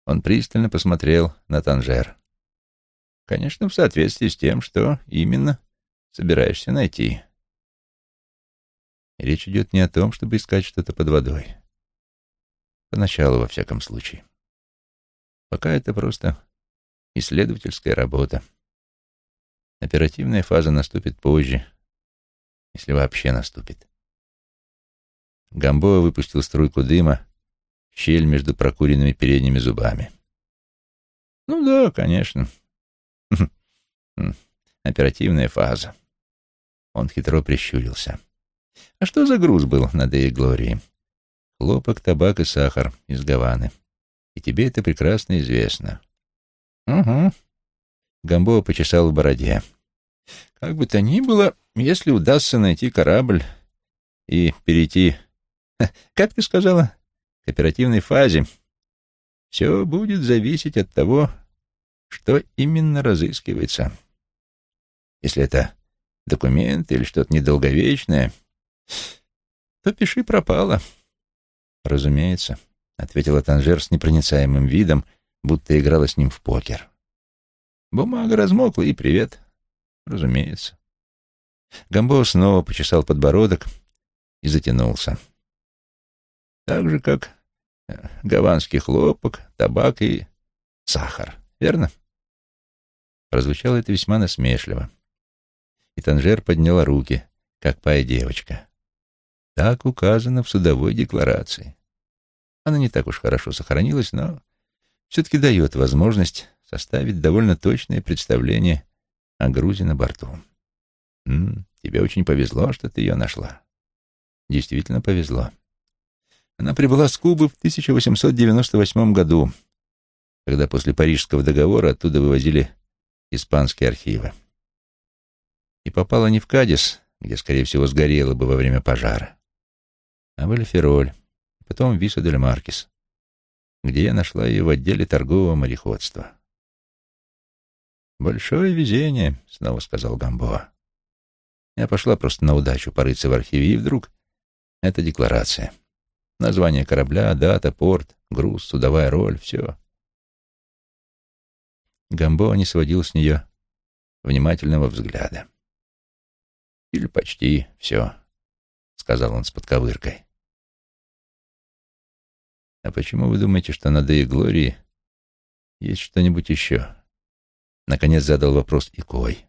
Он пристально посмотрел на Танжер. Конечно, в соответствии с тем, что именно собираешься найти. Речь идет не о том, чтобы искать что-то под водой. Поначалу, во всяком случае. Пока это просто исследовательская работа. Оперативная фаза наступит позже, если вообще наступит. Гамбоа выпустил струйку дыма в щель между прокуренными передними зубами. «Ну да, конечно. Оперативная фаза. Он хитро прищурился. А что за груз был на Деи Глории? Хлопок, табак и сахар из Гаваны. И тебе это прекрасно известно. Угу. Гамбоа почесал в бороде. Как бы то ни было, если удастся найти корабль и перейти... [LAUGHS] Как ты сказала? К оперативной фазе. Все будет зависеть от того, что именно разыскивается. Если это документ или что-то недолговечное, то пиши пропало. Разумеется, — ответила Танжер с непроницаемым видом, будто играла с ним в покер. Бумага размокла, и привет. Разумеется. Гамбо снова почесал подбородок и затянулся. Так же, как э, гаванский хлопок, табак и сахар верно?» Прозвучало это весьма насмешливо. И Танжер подняла руки, как пая девочка. Так указано в судовой декларации. Она не так уж хорошо сохранилась, но все-таки дает возможность составить довольно точное представление о грузе на борту. М -м, тебе очень повезло, что ты ее нашла. Действительно повезло. Она прибыла с Кубы в 1898 году, когда после Парижского договора оттуда вывозили испанские архивы. И попала не в Кадис, где, скорее всего, сгорела бы во время пожара, а в Эльфероль, потом в Висо дель Маркис, где я нашла ее в отделе торгового мореходства. «Большое везение», — снова сказал Гамбоа. Я пошла просто на удачу порыться в архиве, и вдруг эта декларация. Название корабля, дата, порт, груз, судовая роль — все. Гамбоа не сводил с нее внимательного взгляда. «Или почти все», — сказал он с подковыркой. «А почему вы думаете, что на Дее Глории есть что-нибудь еще?» Наконец задал вопрос Икой.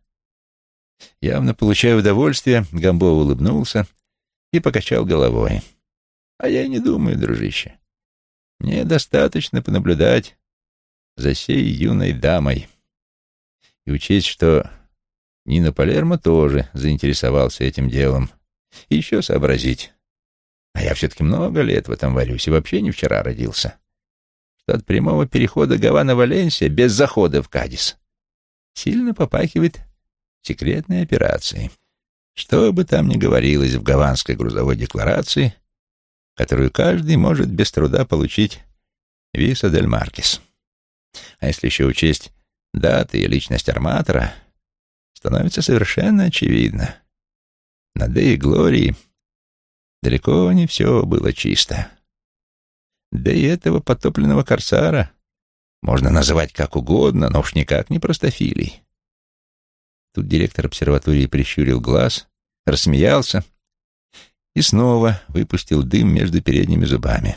Явно получая удовольствие, Гамбо улыбнулся и покачал головой. «А я не думаю, дружище. Мне достаточно понаблюдать за сей юной дамой и учесть, что Нина Палермо тоже заинтересовался этим делом. И еще сообразить. А я все-таки много лет в этом варюсь и вообще не вчера родился. Что от прямого перехода Гавана-Валенсия без захода в Кадис сильно попахивает секретной операцией. Что бы там ни говорилось в гаванской грузовой декларации, которую каждый может без труда получить Виса дель Маркес. А если еще учесть даты и личность арматора, становится совершенно очевидно. На Дее Глории далеко не все было чисто. Да и этого потопленного корсара можно называть как угодно, но уж никак не простофилий. Тут директор обсерватории прищурил глаз, рассмеялся и снова выпустил дым между передними зубами.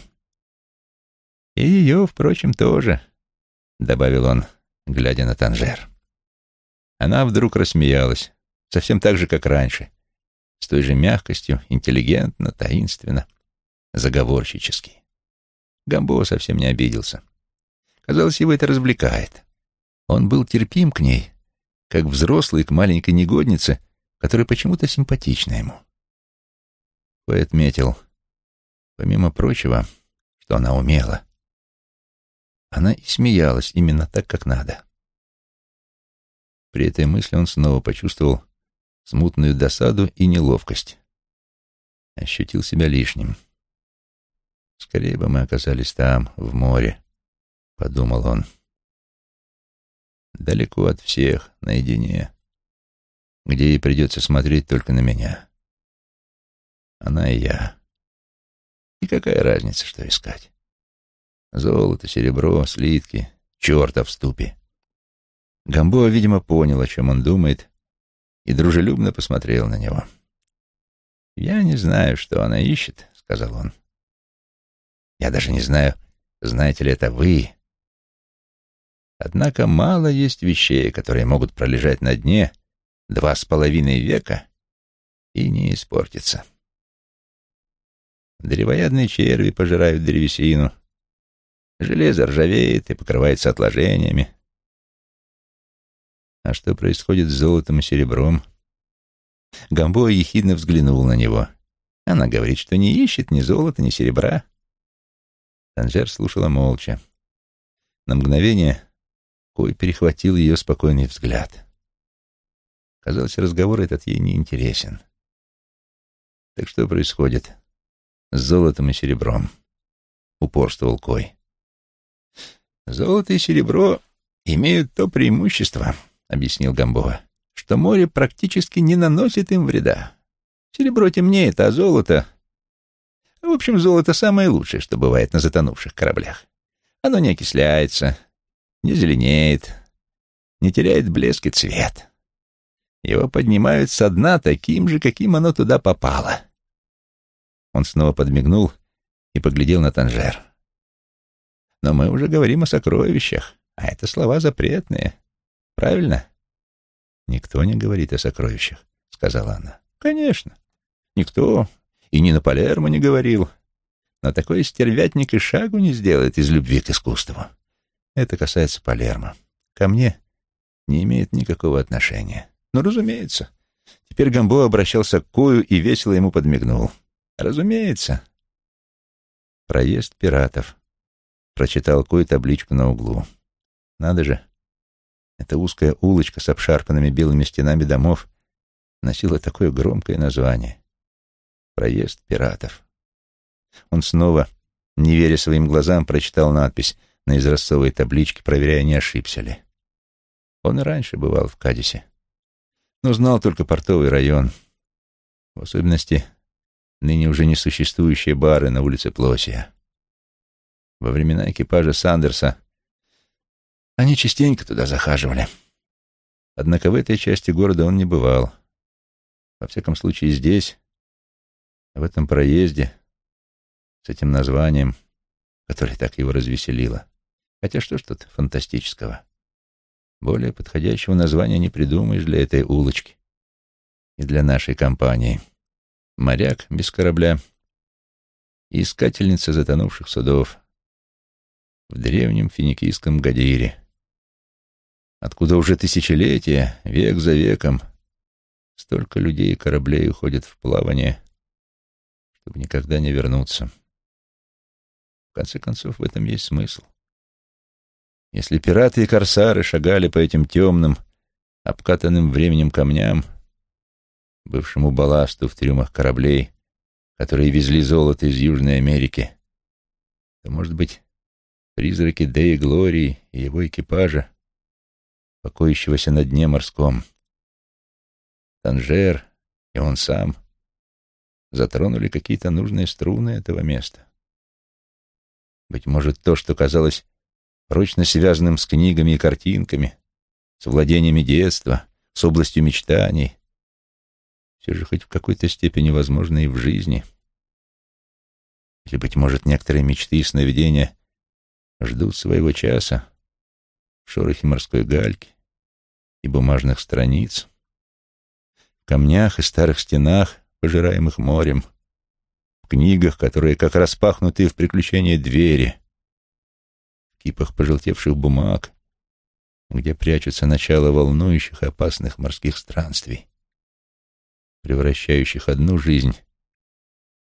«И ее, впрочем, тоже», — добавил он, глядя на Танжер. Она вдруг рассмеялась, совсем так же, как раньше, с той же мягкостью, интеллигентно, таинственно, заговорщически. Гамбо совсем не обиделся. Казалось, его это развлекает. Он был терпим к ней, как взрослый к маленькой негоднице, которая почему-то симпатична ему. Кой отметил, помимо прочего, что она умела. Она и смеялась именно так, как надо. При этой мысли он снова почувствовал смутную досаду и неловкость. Ощутил себя лишним. Скорее бы мы оказались там, в море, — подумал он. Далеко от всех, наедине, где ей придется смотреть только на меня. Она и я. И какая разница, что искать? Золото, серебро, слитки, черта в ступе. Гамбоа, видимо, понял, о чем он думает, и дружелюбно посмотрел на него. «Я не знаю, что она ищет», — сказал он. «Я даже не знаю, знаете ли это вы, Однако мало есть вещей, которые могут пролежать на дне два с половиной века и не испортиться. Древоядные черви пожирают древесину, железо ржавеет и покрывается отложениями. А что происходит с золотом и серебром? Гамбо ехидно взглянул на него. Она говорит, что не ищет ни золота, ни серебра. Танжер слушала молча. На мгновение Кой перехватил ее спокойный взгляд. Казалось, разговор этот ей не интересен. Так что происходит с золотом и серебром? Упорствовал Кой. Золото и серебро имеют то преимущество, объяснил Гамбоа, что море практически не наносит им вреда. Серебро темнеет, а золото... В общем, золото самое лучшее, что бывает на затонувших кораблях. Оно не окисляется, не зеленеет, не теряет блеск и цвет. Его поднимают со дна таким же, каким оно туда попало. Он снова подмигнул и поглядел на Танжер. Но мы уже говорим о сокровищах, а это слова запретные. Правильно? Никто не говорит о сокровищах, сказала она. Конечно. Никто. И ни на Палермо не говорил. Но такой стервятник и шагу не сделает из любви к искусству. Это касается Палермо. Ко мне не имеет никакого отношения. Но, разумеется. Теперь Гамбо обращался к Кою и весело ему подмигнул. Разумеется. Проезд пиратов. Прочитал Кой табличку на углу. Надо же. Эта узкая улочка с обшарпанными белыми стенами домов носила такое громкое название. Проезд пиратов. Он снова, не веря своим глазам, прочитал надпись — на изразцовой табличке, проверяя, не ошибся ли. Он и раньше бывал в Кадисе, но знал только портовый район, в особенности ныне уже несуществующие бары на улице Плосия. Во времена экипажа Сандерса они частенько туда захаживали. Однако в этой части города он не бывал. Во всяком случае, здесь, в этом проезде, с этим названием, которое так его развеселило. Хотя что ж тут фантастического? Более подходящего названия не придумаешь для этой улочки и для нашей компании. Моряк без корабля и искательница затонувших судов в древнем финикийском Гадире, откуда уже тысячелетия, век за веком, столько людей и кораблей уходят в плавание, чтобы никогда не вернуться. В конце концов, в этом есть смысл. Если пираты и корсары шагали по этим темным, обкатанным временем камням, бывшему балласту в трюмах кораблей, которые везли золото из Южной Америки, то, может быть, призраки Деи Глории и его экипажа, покоящегося на дне морском, Танжер и он сам затронули какие-то нужные струны этого места. Быть может, то, что казалось прочно связанным с книгами и картинками, с владениями детства, с областью мечтаний, все же хоть в какой-то степени возможно и в жизни. Или, быть может, некоторые мечты и сновидения ждут своего часа шорохе морской гальки и бумажных страниц, в камнях и старых стенах, пожираемых морем, в книгах, которые как распахнутые в приключения двери, кипах пожелтевших бумаг, где прячутся начало волнующих и опасных морских странствий, превращающих одну жизнь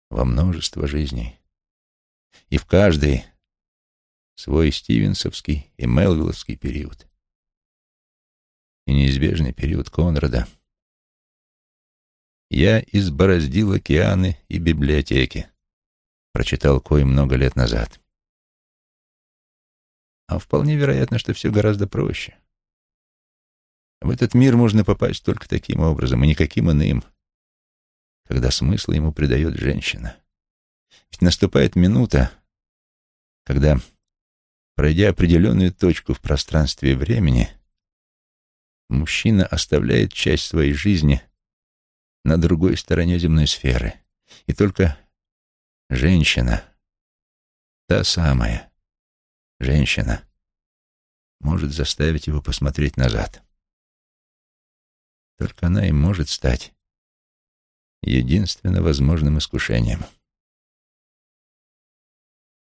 во множество жизней. И в каждый свой стивенсовский и мелвилловский период. И неизбежный период Конрада. «Я избороздил океаны и библиотеки», прочитал Кой много лет назад. А вполне вероятно, что все гораздо проще. В этот мир можно попасть только таким образом, и никаким иным, когда смысл ему придает женщина. Ведь наступает минута, когда, пройдя определенную точку в пространстве и времени, мужчина оставляет часть своей жизни на другой стороне земной сферы, и только женщина, та самая, женщина может заставить его посмотреть назад. Только она и может стать единственно возможным искушением.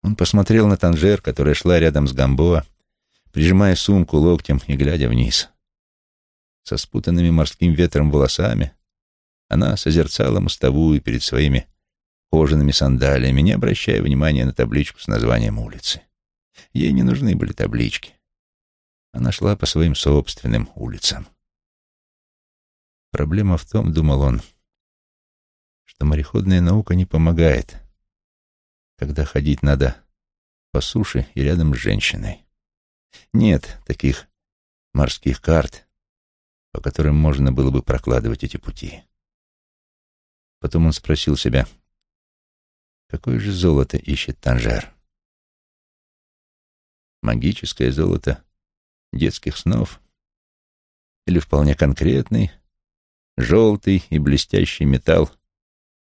Он посмотрел на Танжер, которая шла рядом с Гамбоа, прижимая сумку локтем и глядя вниз. Со спутанными морским ветром волосами она созерцала мостовую перед своими кожаными сандалиями, не обращая внимания на табличку с названием улицы. Ей не нужны были таблички. Она шла по своим собственным улицам. Проблема в том, думал он, что мореходная наука не помогает, когда ходить надо по суше и рядом с женщиной. Нет таких морских карт, по которым можно было бы прокладывать эти пути. Потом он спросил себя, какое же золото ищет Танжер? магическое золото детских снов или вполне конкретный, желтый и блестящий металл,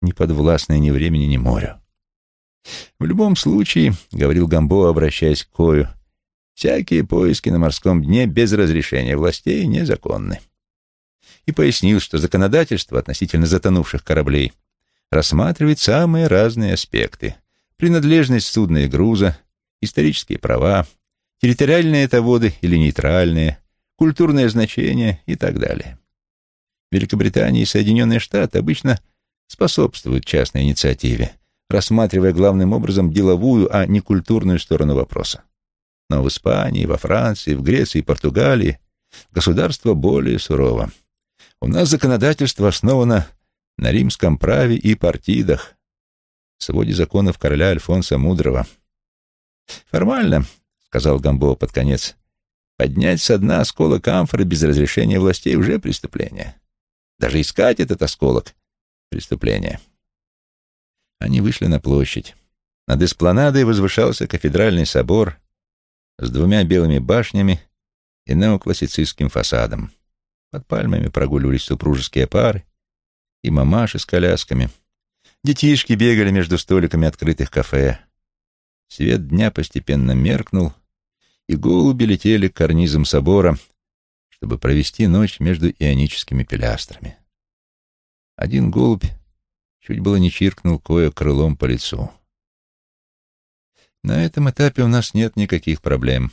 не подвластный ни времени, ни морю. В любом случае, — говорил Гамбо, обращаясь к Кою, — всякие поиски на морском дне без разрешения властей незаконны. И пояснил, что законодательство относительно затонувших кораблей рассматривает самые разные аспекты — принадлежность судна и груза, исторические права, территориальные это воды или нейтральные, культурное значение и так далее. Великобритания и Соединенные Штаты обычно способствуют частной инициативе, рассматривая главным образом деловую, а не культурную сторону вопроса. Но в Испании, во Франции, в Греции и Португалии государство более сурово. У нас законодательство основано на римском праве и партидах, своде законов короля Альфонса Мудрого. Формально, — сказал Гамбо под конец, Поднять со дна осколок амфоры без разрешения властей уже преступление. Даже искать этот осколок — преступление. Они вышли на площадь. Над эспланадой возвышался кафедральный собор с двумя белыми башнями и неоклассицистским фасадом. Под пальмами прогуливались супружеские пары и мамаши с колясками. Детишки бегали между столиками открытых кафе. Свет дня постепенно меркнул, и голуби летели к карнизам собора, чтобы провести ночь между ионическими пилястрами. Один голубь чуть было не чиркнул кое крылом по лицу. На этом этапе у нас нет никаких проблем.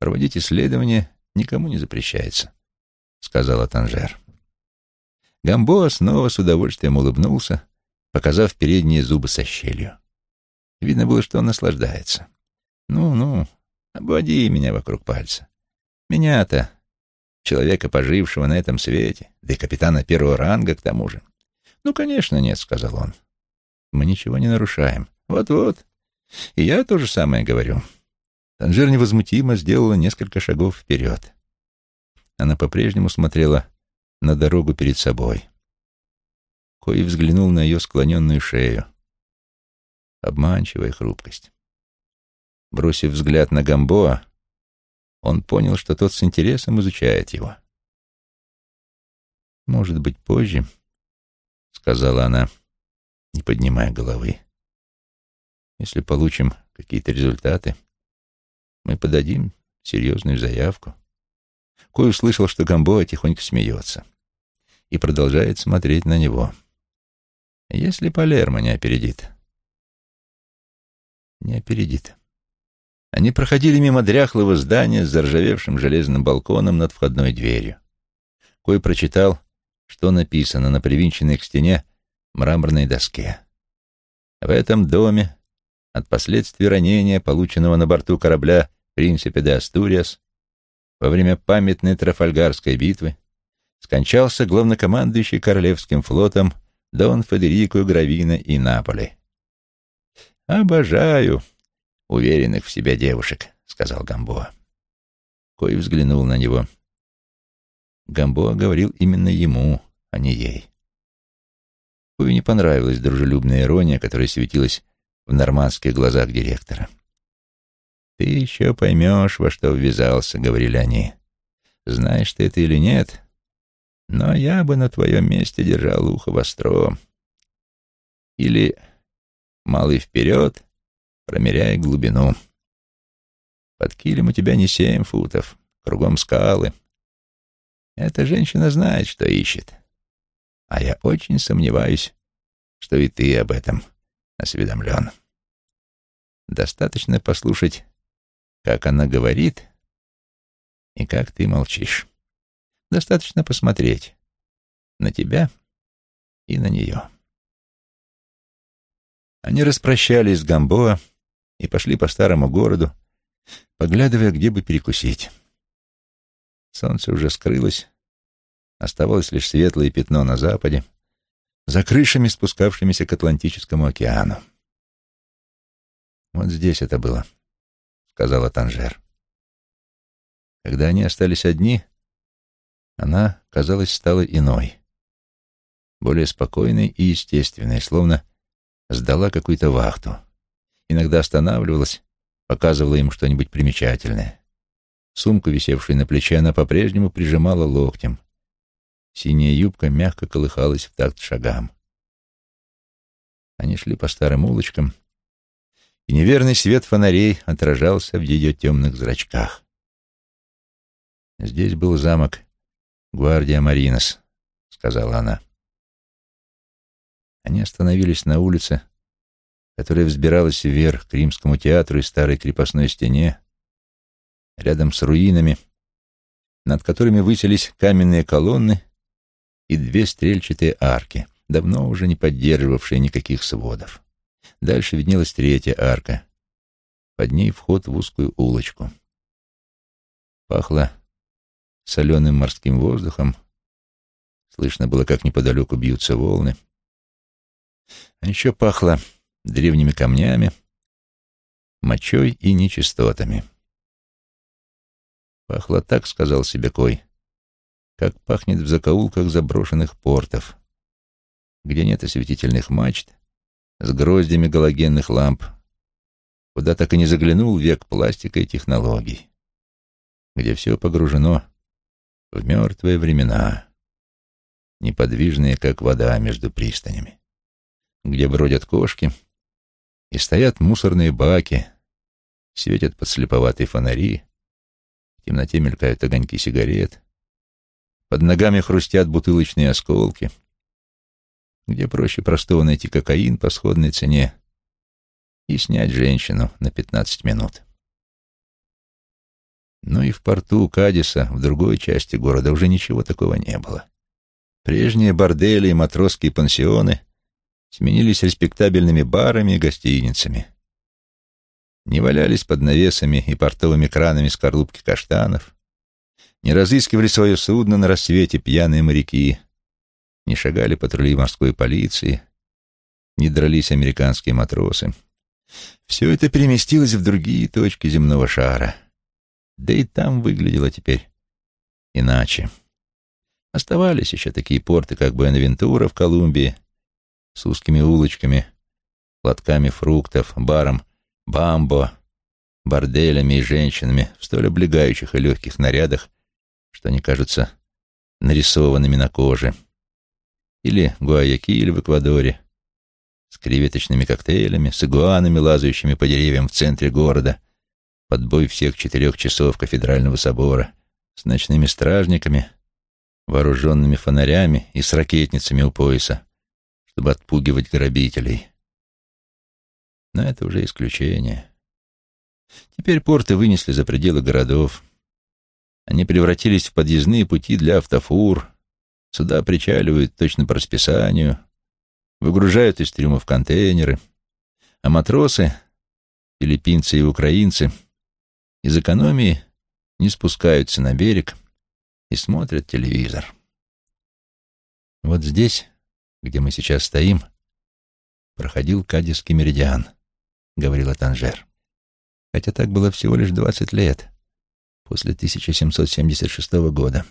Проводить исследования никому не запрещается, — сказала Танжер. Гамбоа снова с удовольствием улыбнулся, показав передние зубы со щелью. Видно было, что он наслаждается. «Ну-ну, Обводи меня вокруг пальца. Меня-то, человека, пожившего на этом свете, да и капитана первого ранга к тому же. Ну, конечно, нет, — сказал он. Мы ничего не нарушаем. Вот-вот. И я то же самое говорю. Танжер невозмутимо сделала несколько шагов вперед. Она по-прежнему смотрела на дорогу перед собой. Кой взглянул на ее склоненную шею. Обманчивая хрупкость. Бросив взгляд на Гамбоа, он понял, что тот с интересом изучает его. «Может быть, позже», — сказала она, не поднимая головы. «Если получим какие-то результаты, мы подадим серьезную заявку». Кой услышал, что Гамбоа тихонько смеется и продолжает смотреть на него. «Если Палермо не опередит». «Не опередит». Они проходили мимо дряхлого здания с заржавевшим железным балконом над входной дверью. Кой прочитал, что написано на привинченной к стене мраморной доске. В этом доме от последствий ранения, полученного на борту корабля «Принципе де Астуриас», во время памятной Трафальгарской битвы, скончался главнокомандующий Королевским флотом Дон Федерико Гравина и Наполи. «Обожаю!» уверенных в себе девушек», — сказал Гамбоа. Кой взглянул на него. Гамбоа говорил именно ему, а не ей. Кою не понравилась дружелюбная ирония, которая светилась в нормандских глазах директора. «Ты еще поймешь, во что ввязался», — говорили они. «Знаешь ты это или нет, но я бы на твоем месте держал ухо востро. Или малый вперед, промеряя глубину. Под килем у тебя не семь футов, кругом скалы. Эта женщина знает, что ищет. А я очень сомневаюсь, что и ты об этом осведомлен. Достаточно послушать, как она говорит и как ты молчишь. Достаточно посмотреть на тебя и на нее. Они распрощались с Гамбоа, и пошли по старому городу, поглядывая, где бы перекусить. Солнце уже скрылось, оставалось лишь светлое пятно на западе, за крышами, спускавшимися к Атлантическому океану. «Вот здесь это было», — сказала Танжер. Когда они остались одни, она, казалось, стала иной, более спокойной и естественной, словно сдала какую-то вахту иногда останавливалась, показывала ему что-нибудь примечательное. Сумку, висевшую на плече, она по-прежнему прижимала локтем. Синяя юбка мягко колыхалась в такт шагам. Они шли по старым улочкам, и неверный свет фонарей отражался в ее темных зрачках. «Здесь был замок Гвардия Маринос», — сказала она. Они остановились на улице, которая взбиралась вверх к Римскому театру и старой крепостной стене, рядом с руинами, над которыми высились каменные колонны и две стрельчатые арки, давно уже не поддерживавшие никаких сводов. Дальше виднелась третья арка, под ней вход в узкую улочку. Пахло соленым морским воздухом, слышно было, как неподалеку бьются волны. А еще пахло древними камнями, мочой и нечистотами. Пахло так, сказал себе Кой, как пахнет в закоулках заброшенных портов, где нет осветительных мачт, с гроздями галогенных ламп, куда так и не заглянул век пластика и технологий, где все погружено в мертвые времена, неподвижные, как вода между пристанями, где бродят кошки и стоят мусорные баки, светят подслеповатые фонари, в темноте мелькают огоньки сигарет, под ногами хрустят бутылочные осколки, где проще простого найти кокаин по сходной цене и снять женщину на пятнадцать минут. Но и в порту Кадиса, в другой части города, уже ничего такого не было. Прежние бордели и матросские пансионы сменились респектабельными барами и гостиницами. Не валялись под навесами и портовыми кранами скорлупки каштанов, не разыскивали свое судно на рассвете пьяные моряки, не шагали патрули морской полиции, не дрались американские матросы. Все это переместилось в другие точки земного шара. Да и там выглядело теперь иначе. Оставались еще такие порты, как Буэнавентура в Колумбии, с узкими улочками, лотками фруктов, баром бамбо, борделями и женщинами в столь облегающих и легких нарядах, что они кажутся нарисованными на коже. Или Гуаякиль в Эквадоре, с креветочными коктейлями, с игуанами, лазающими по деревьям в центре города, под бой всех четырех часов кафедрального собора, с ночными стражниками, вооруженными фонарями и с ракетницами у пояса, чтобы отпугивать грабителей. Но это уже исключение. Теперь порты вынесли за пределы городов. Они превратились в подъездные пути для автофур. Сюда причаливают точно по расписанию, выгружают из трюмов контейнеры. А матросы, филиппинцы и украинцы, из экономии не спускаются на берег — и смотрят телевизор. Вот здесь, где мы сейчас стоим, проходил Кадисский меридиан, говорила Танжер. Хотя так было всего лишь двадцать лет, после 1776 года.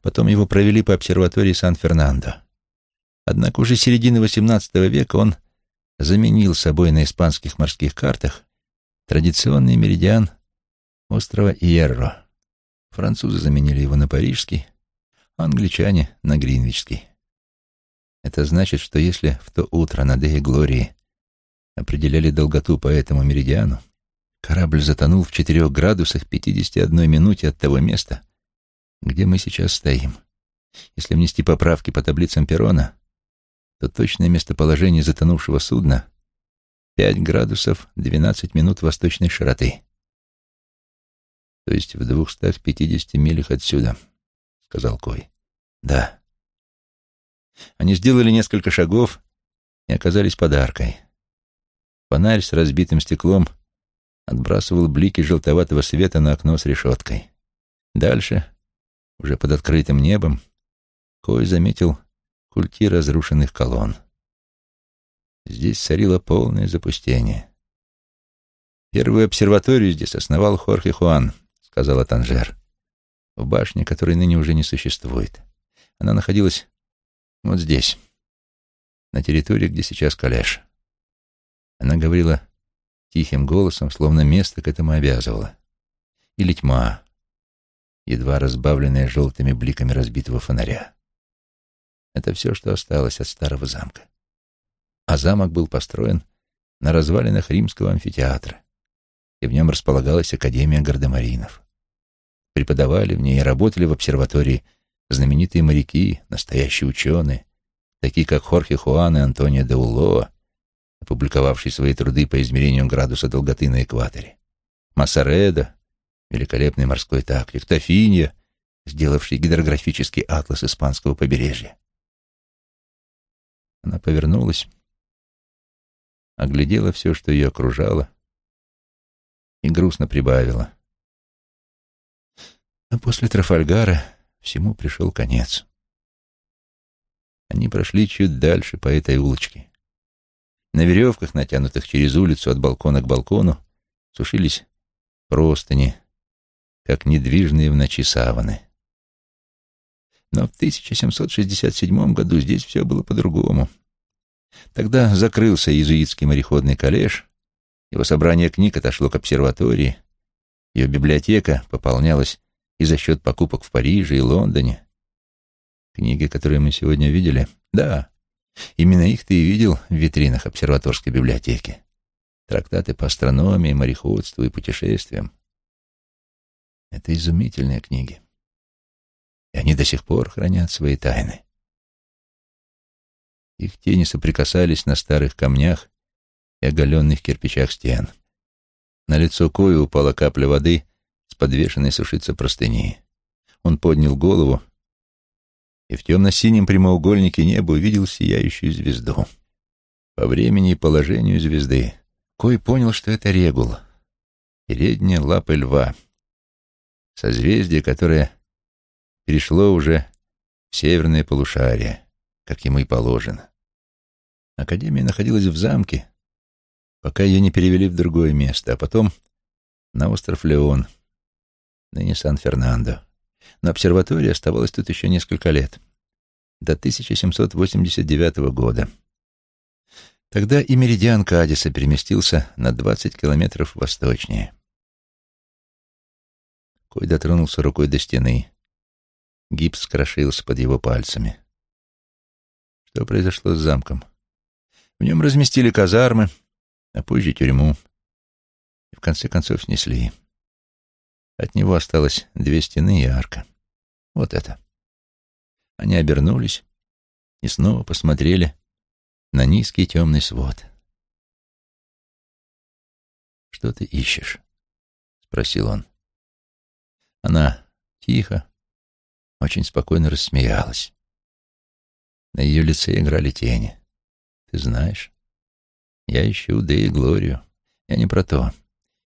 Потом его провели по обсерватории Сан-Фернандо. Однако уже с середины XVIII века он заменил собой на испанских морских картах традиционный меридиан острова Иерро. Французы заменили его на парижский, а англичане — на гринвичский. Это значит, что если в то утро на Дея Глории определяли долготу по этому меридиану, корабль затонул в четырех градусах 51 минуте от того места, где мы сейчас стоим. Если внести поправки по таблицам Перона, то точное местоположение затонувшего судна — 5 градусов 12 минут восточной широты то есть в двухстах пятидесяти милях отсюда», — сказал Кой. «Да». Они сделали несколько шагов и оказались подаркой. Фонарь с разбитым стеклом отбрасывал блики желтоватого света на окно с решеткой. Дальше, уже под открытым небом, Кой заметил культи разрушенных колонн. Здесь царило полное запустение. Первую обсерваторию здесь основал Хорхе Хуан, сказала Танжер. В башне, которой ныне уже не существует. Она находилась вот здесь, на территории, где сейчас Калеш. Она говорила тихим голосом, словно место к этому обязывало. Или тьма, едва разбавленная желтыми бликами разбитого фонаря. Это все, что осталось от старого замка. А замок был построен на развалинах римского амфитеатра, и в нем располагалась Академия гардемаринов. Преподавали в ней и работали в обсерватории знаменитые моряки, настоящие ученые, такие как Хорхе Хуан и Антонио де Улоа, опубликовавшие свои труды по измерению градуса долготы на экваторе, Массаредо, великолепный морской тактик, Тофинья, сделавший гидрографический атлас испанского побережья. Она повернулась, оглядела все, что ее окружало, и грустно прибавила. А после Трафальгара всему пришел конец. Они прошли чуть дальше по этой улочке. На веревках, натянутых через улицу от балкона к балкону, сушились простыни. как недвижные в ночи саваны. Но в 1767 году здесь все было по-другому. Тогда закрылся иезуитский мореходный коллеж, его собрание книг отошло к обсерватории, ее библиотека пополнялась и за счет покупок в Париже и Лондоне. Книги, которые мы сегодня видели, да, именно их ты и видел в витринах обсерваторской библиотеки. Трактаты по астрономии, мореходству и путешествиям. Это изумительные книги. И они до сих пор хранят свои тайны. Их тени соприкасались на старых камнях и оголенных кирпичах стен. На лицо Кои упала капля воды с подвешенной сушиться простыни. Он поднял голову и в темно-синем прямоугольнике неба увидел сияющую звезду. По времени и положению звезды Кой понял, что это Регул, передняя лапа льва, созвездие, которое перешло уже в северное полушарие, как ему и положено. Академия находилась в замке, пока ее не перевели в другое место, а потом на остров Леон, ныне Сан-Фернандо. Но обсерватория оставалась тут еще несколько лет, до 1789 года. Тогда и меридиан Кадиса переместился на 20 километров восточнее. Кой дотронулся рукой до стены. Гипс скрошился под его пальцами. Что произошло с замком? В нем разместили казармы, а позже тюрьму. И в конце концов снесли. От него осталось две стены и арка. Вот это. Они обернулись и снова посмотрели на низкий темный свод. «Что ты ищешь?» — спросил он. Она тихо, очень спокойно рассмеялась. На ее лице играли тени. «Ты знаешь, я ищу Дэй Глорию. Я не про то.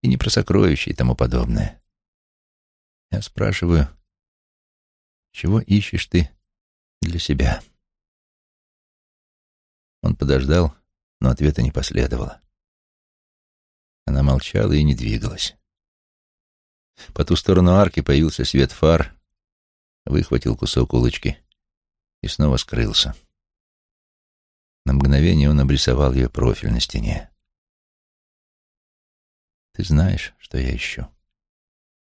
И не про сокровища и тому подобное. Я спрашиваю, чего ищешь ты для себя?» Он подождал, но ответа не последовало. Она молчала и не двигалась. По ту сторону арки появился свет фар, выхватил кусок улочки и снова скрылся. На мгновение он обрисовал ее профиль на стене. «Ты знаешь, что я ищу?» —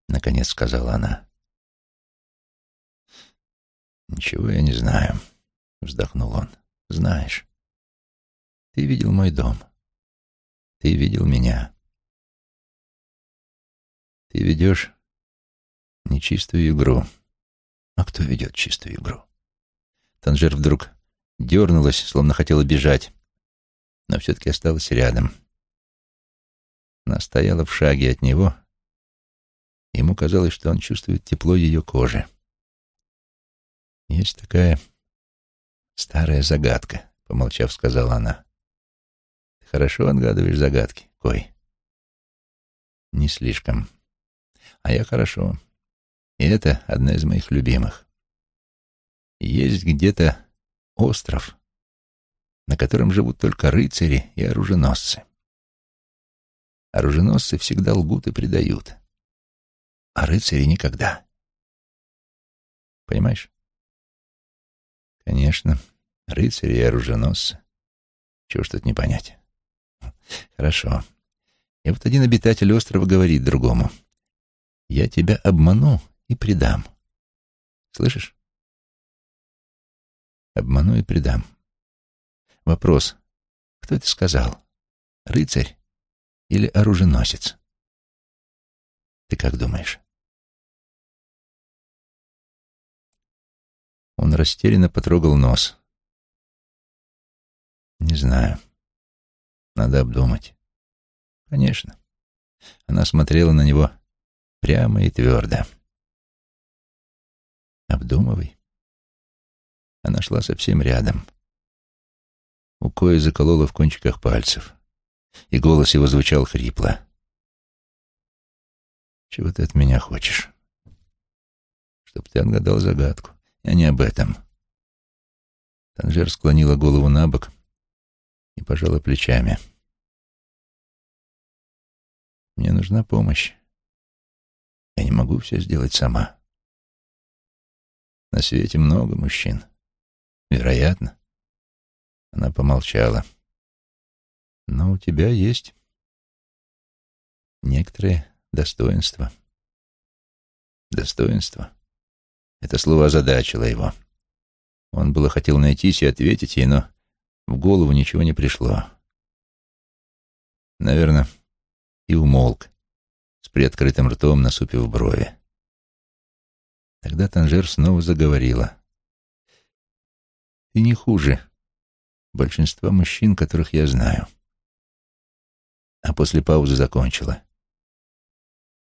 наконец сказала она. «Ничего я не знаю», — вздохнул он. «Знаешь, ты видел мой дом. Ты видел меня. Ты ведешь нечистую игру. А кто ведет чистую игру? Танжер вдруг дернулась, словно хотела бежать, но все-таки осталась рядом. Она стояла в шаге от него. Ему казалось, что он чувствует тепло ее кожи. «Есть такая старая загадка», — помолчав, сказала она. «Ты хорошо отгадываешь загадки, Кой?» «Не слишком», а я хорошо. И это одна из моих любимых. Есть где-то остров, на котором живут только рыцари и оруженосцы. Оруженосцы всегда лгут и предают, а рыцари никогда. Понимаешь? Конечно, рыцари и оруженосцы. Чего ж тут не понять? Хорошо. И вот один обитатель острова говорит другому — я тебя обману и предам. Слышишь? Обману и предам. Вопрос. Кто это сказал? Рыцарь или оруженосец? Ты как думаешь? Он растерянно потрогал нос. Не знаю. Надо обдумать. Конечно. Она смотрела на него прямо и твердо. Обдумывай. Она шла совсем рядом. У Кои заколола в кончиках пальцев, и голос его звучал хрипло. «Чего ты от меня хочешь?» «Чтоб ты отгадал загадку. Я не об этом». Танжер склонила голову на бок и пожала плечами. «Мне нужна помощь. Я не могу все сделать сама. На свете много мужчин. Вероятно. Она помолчала. Но у тебя есть некоторые достоинства. Достоинства. Это слово озадачило его. Он было хотел найтись и ответить ей, но в голову ничего не пришло. Наверное, и умолк, с приоткрытым ртом насупив брови. Тогда Танжер снова заговорила. «Ты не хуже большинства мужчин, которых я знаю». А после паузы закончила.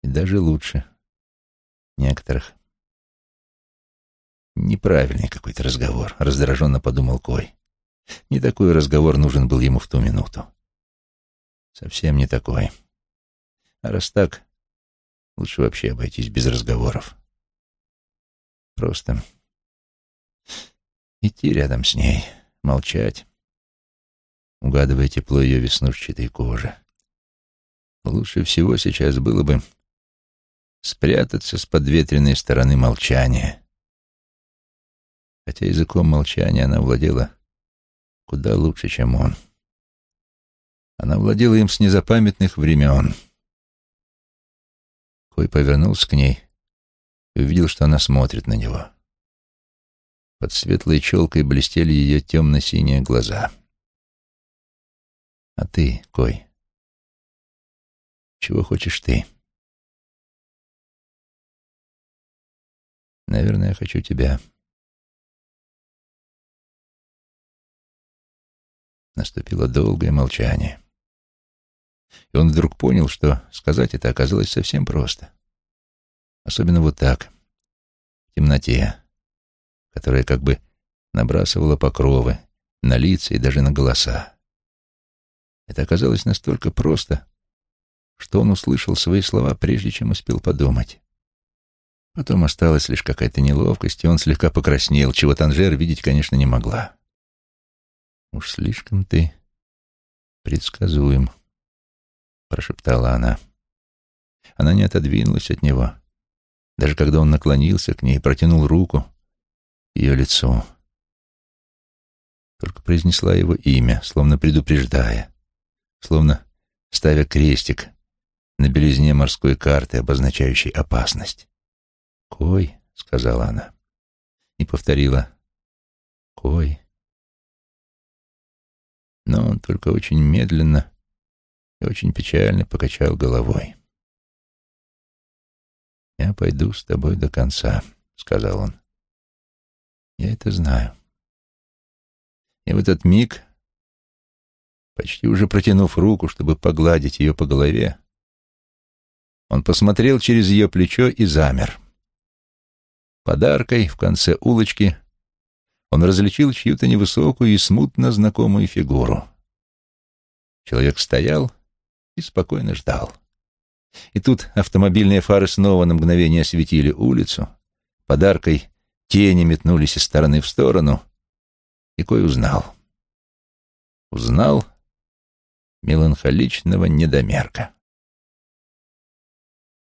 «И даже лучше некоторых». Неправильный какой-то разговор, раздраженно подумал Кой. Не такой разговор нужен был ему в ту минуту. Совсем не такой. А раз так, лучше вообще обойтись без разговоров. Просто идти рядом с ней, молчать, угадывая тепло ее веснушчатой кожи. Лучше всего сейчас было бы спрятаться с подветренной стороны молчания хотя языком молчания она владела куда лучше, чем он. Она владела им с незапамятных времен. Кой повернулся к ней и увидел, что она смотрит на него. Под светлой челкой блестели ее темно-синие глаза. «А ты, Кой, чего хочешь ты?» «Наверное, я хочу тебя». Наступило долгое молчание. И он вдруг понял, что сказать это оказалось совсем просто. Особенно вот так, в темноте, которая как бы набрасывала покровы на лица и даже на голоса. Это оказалось настолько просто, что он услышал свои слова, прежде чем успел подумать. Потом осталась лишь какая-то неловкость, и он слегка покраснел, чего Танжер видеть, конечно, не могла. «Уж слишком ты предсказуем», — прошептала она. Она не отодвинулась от него, даже когда он наклонился к ней и протянул руку ее лицу. Только произнесла его имя, словно предупреждая, словно ставя крестик на белизне морской карты, обозначающей опасность. «Кой», — сказала она, и повторила «Кой» но он только очень медленно и очень печально покачал головой. «Я пойду с тобой до конца», — сказал он. «Я это знаю». И в этот миг, почти уже протянув руку, чтобы погладить ее по голове, он посмотрел через ее плечо и замер. Подаркой в конце улочки он различил чью-то невысокую и смутно знакомую фигуру. Человек стоял и спокойно ждал. И тут автомобильные фары снова на мгновение осветили улицу, подаркой тени метнулись из стороны в сторону, и кой узнал. Узнал меланхоличного недомерка.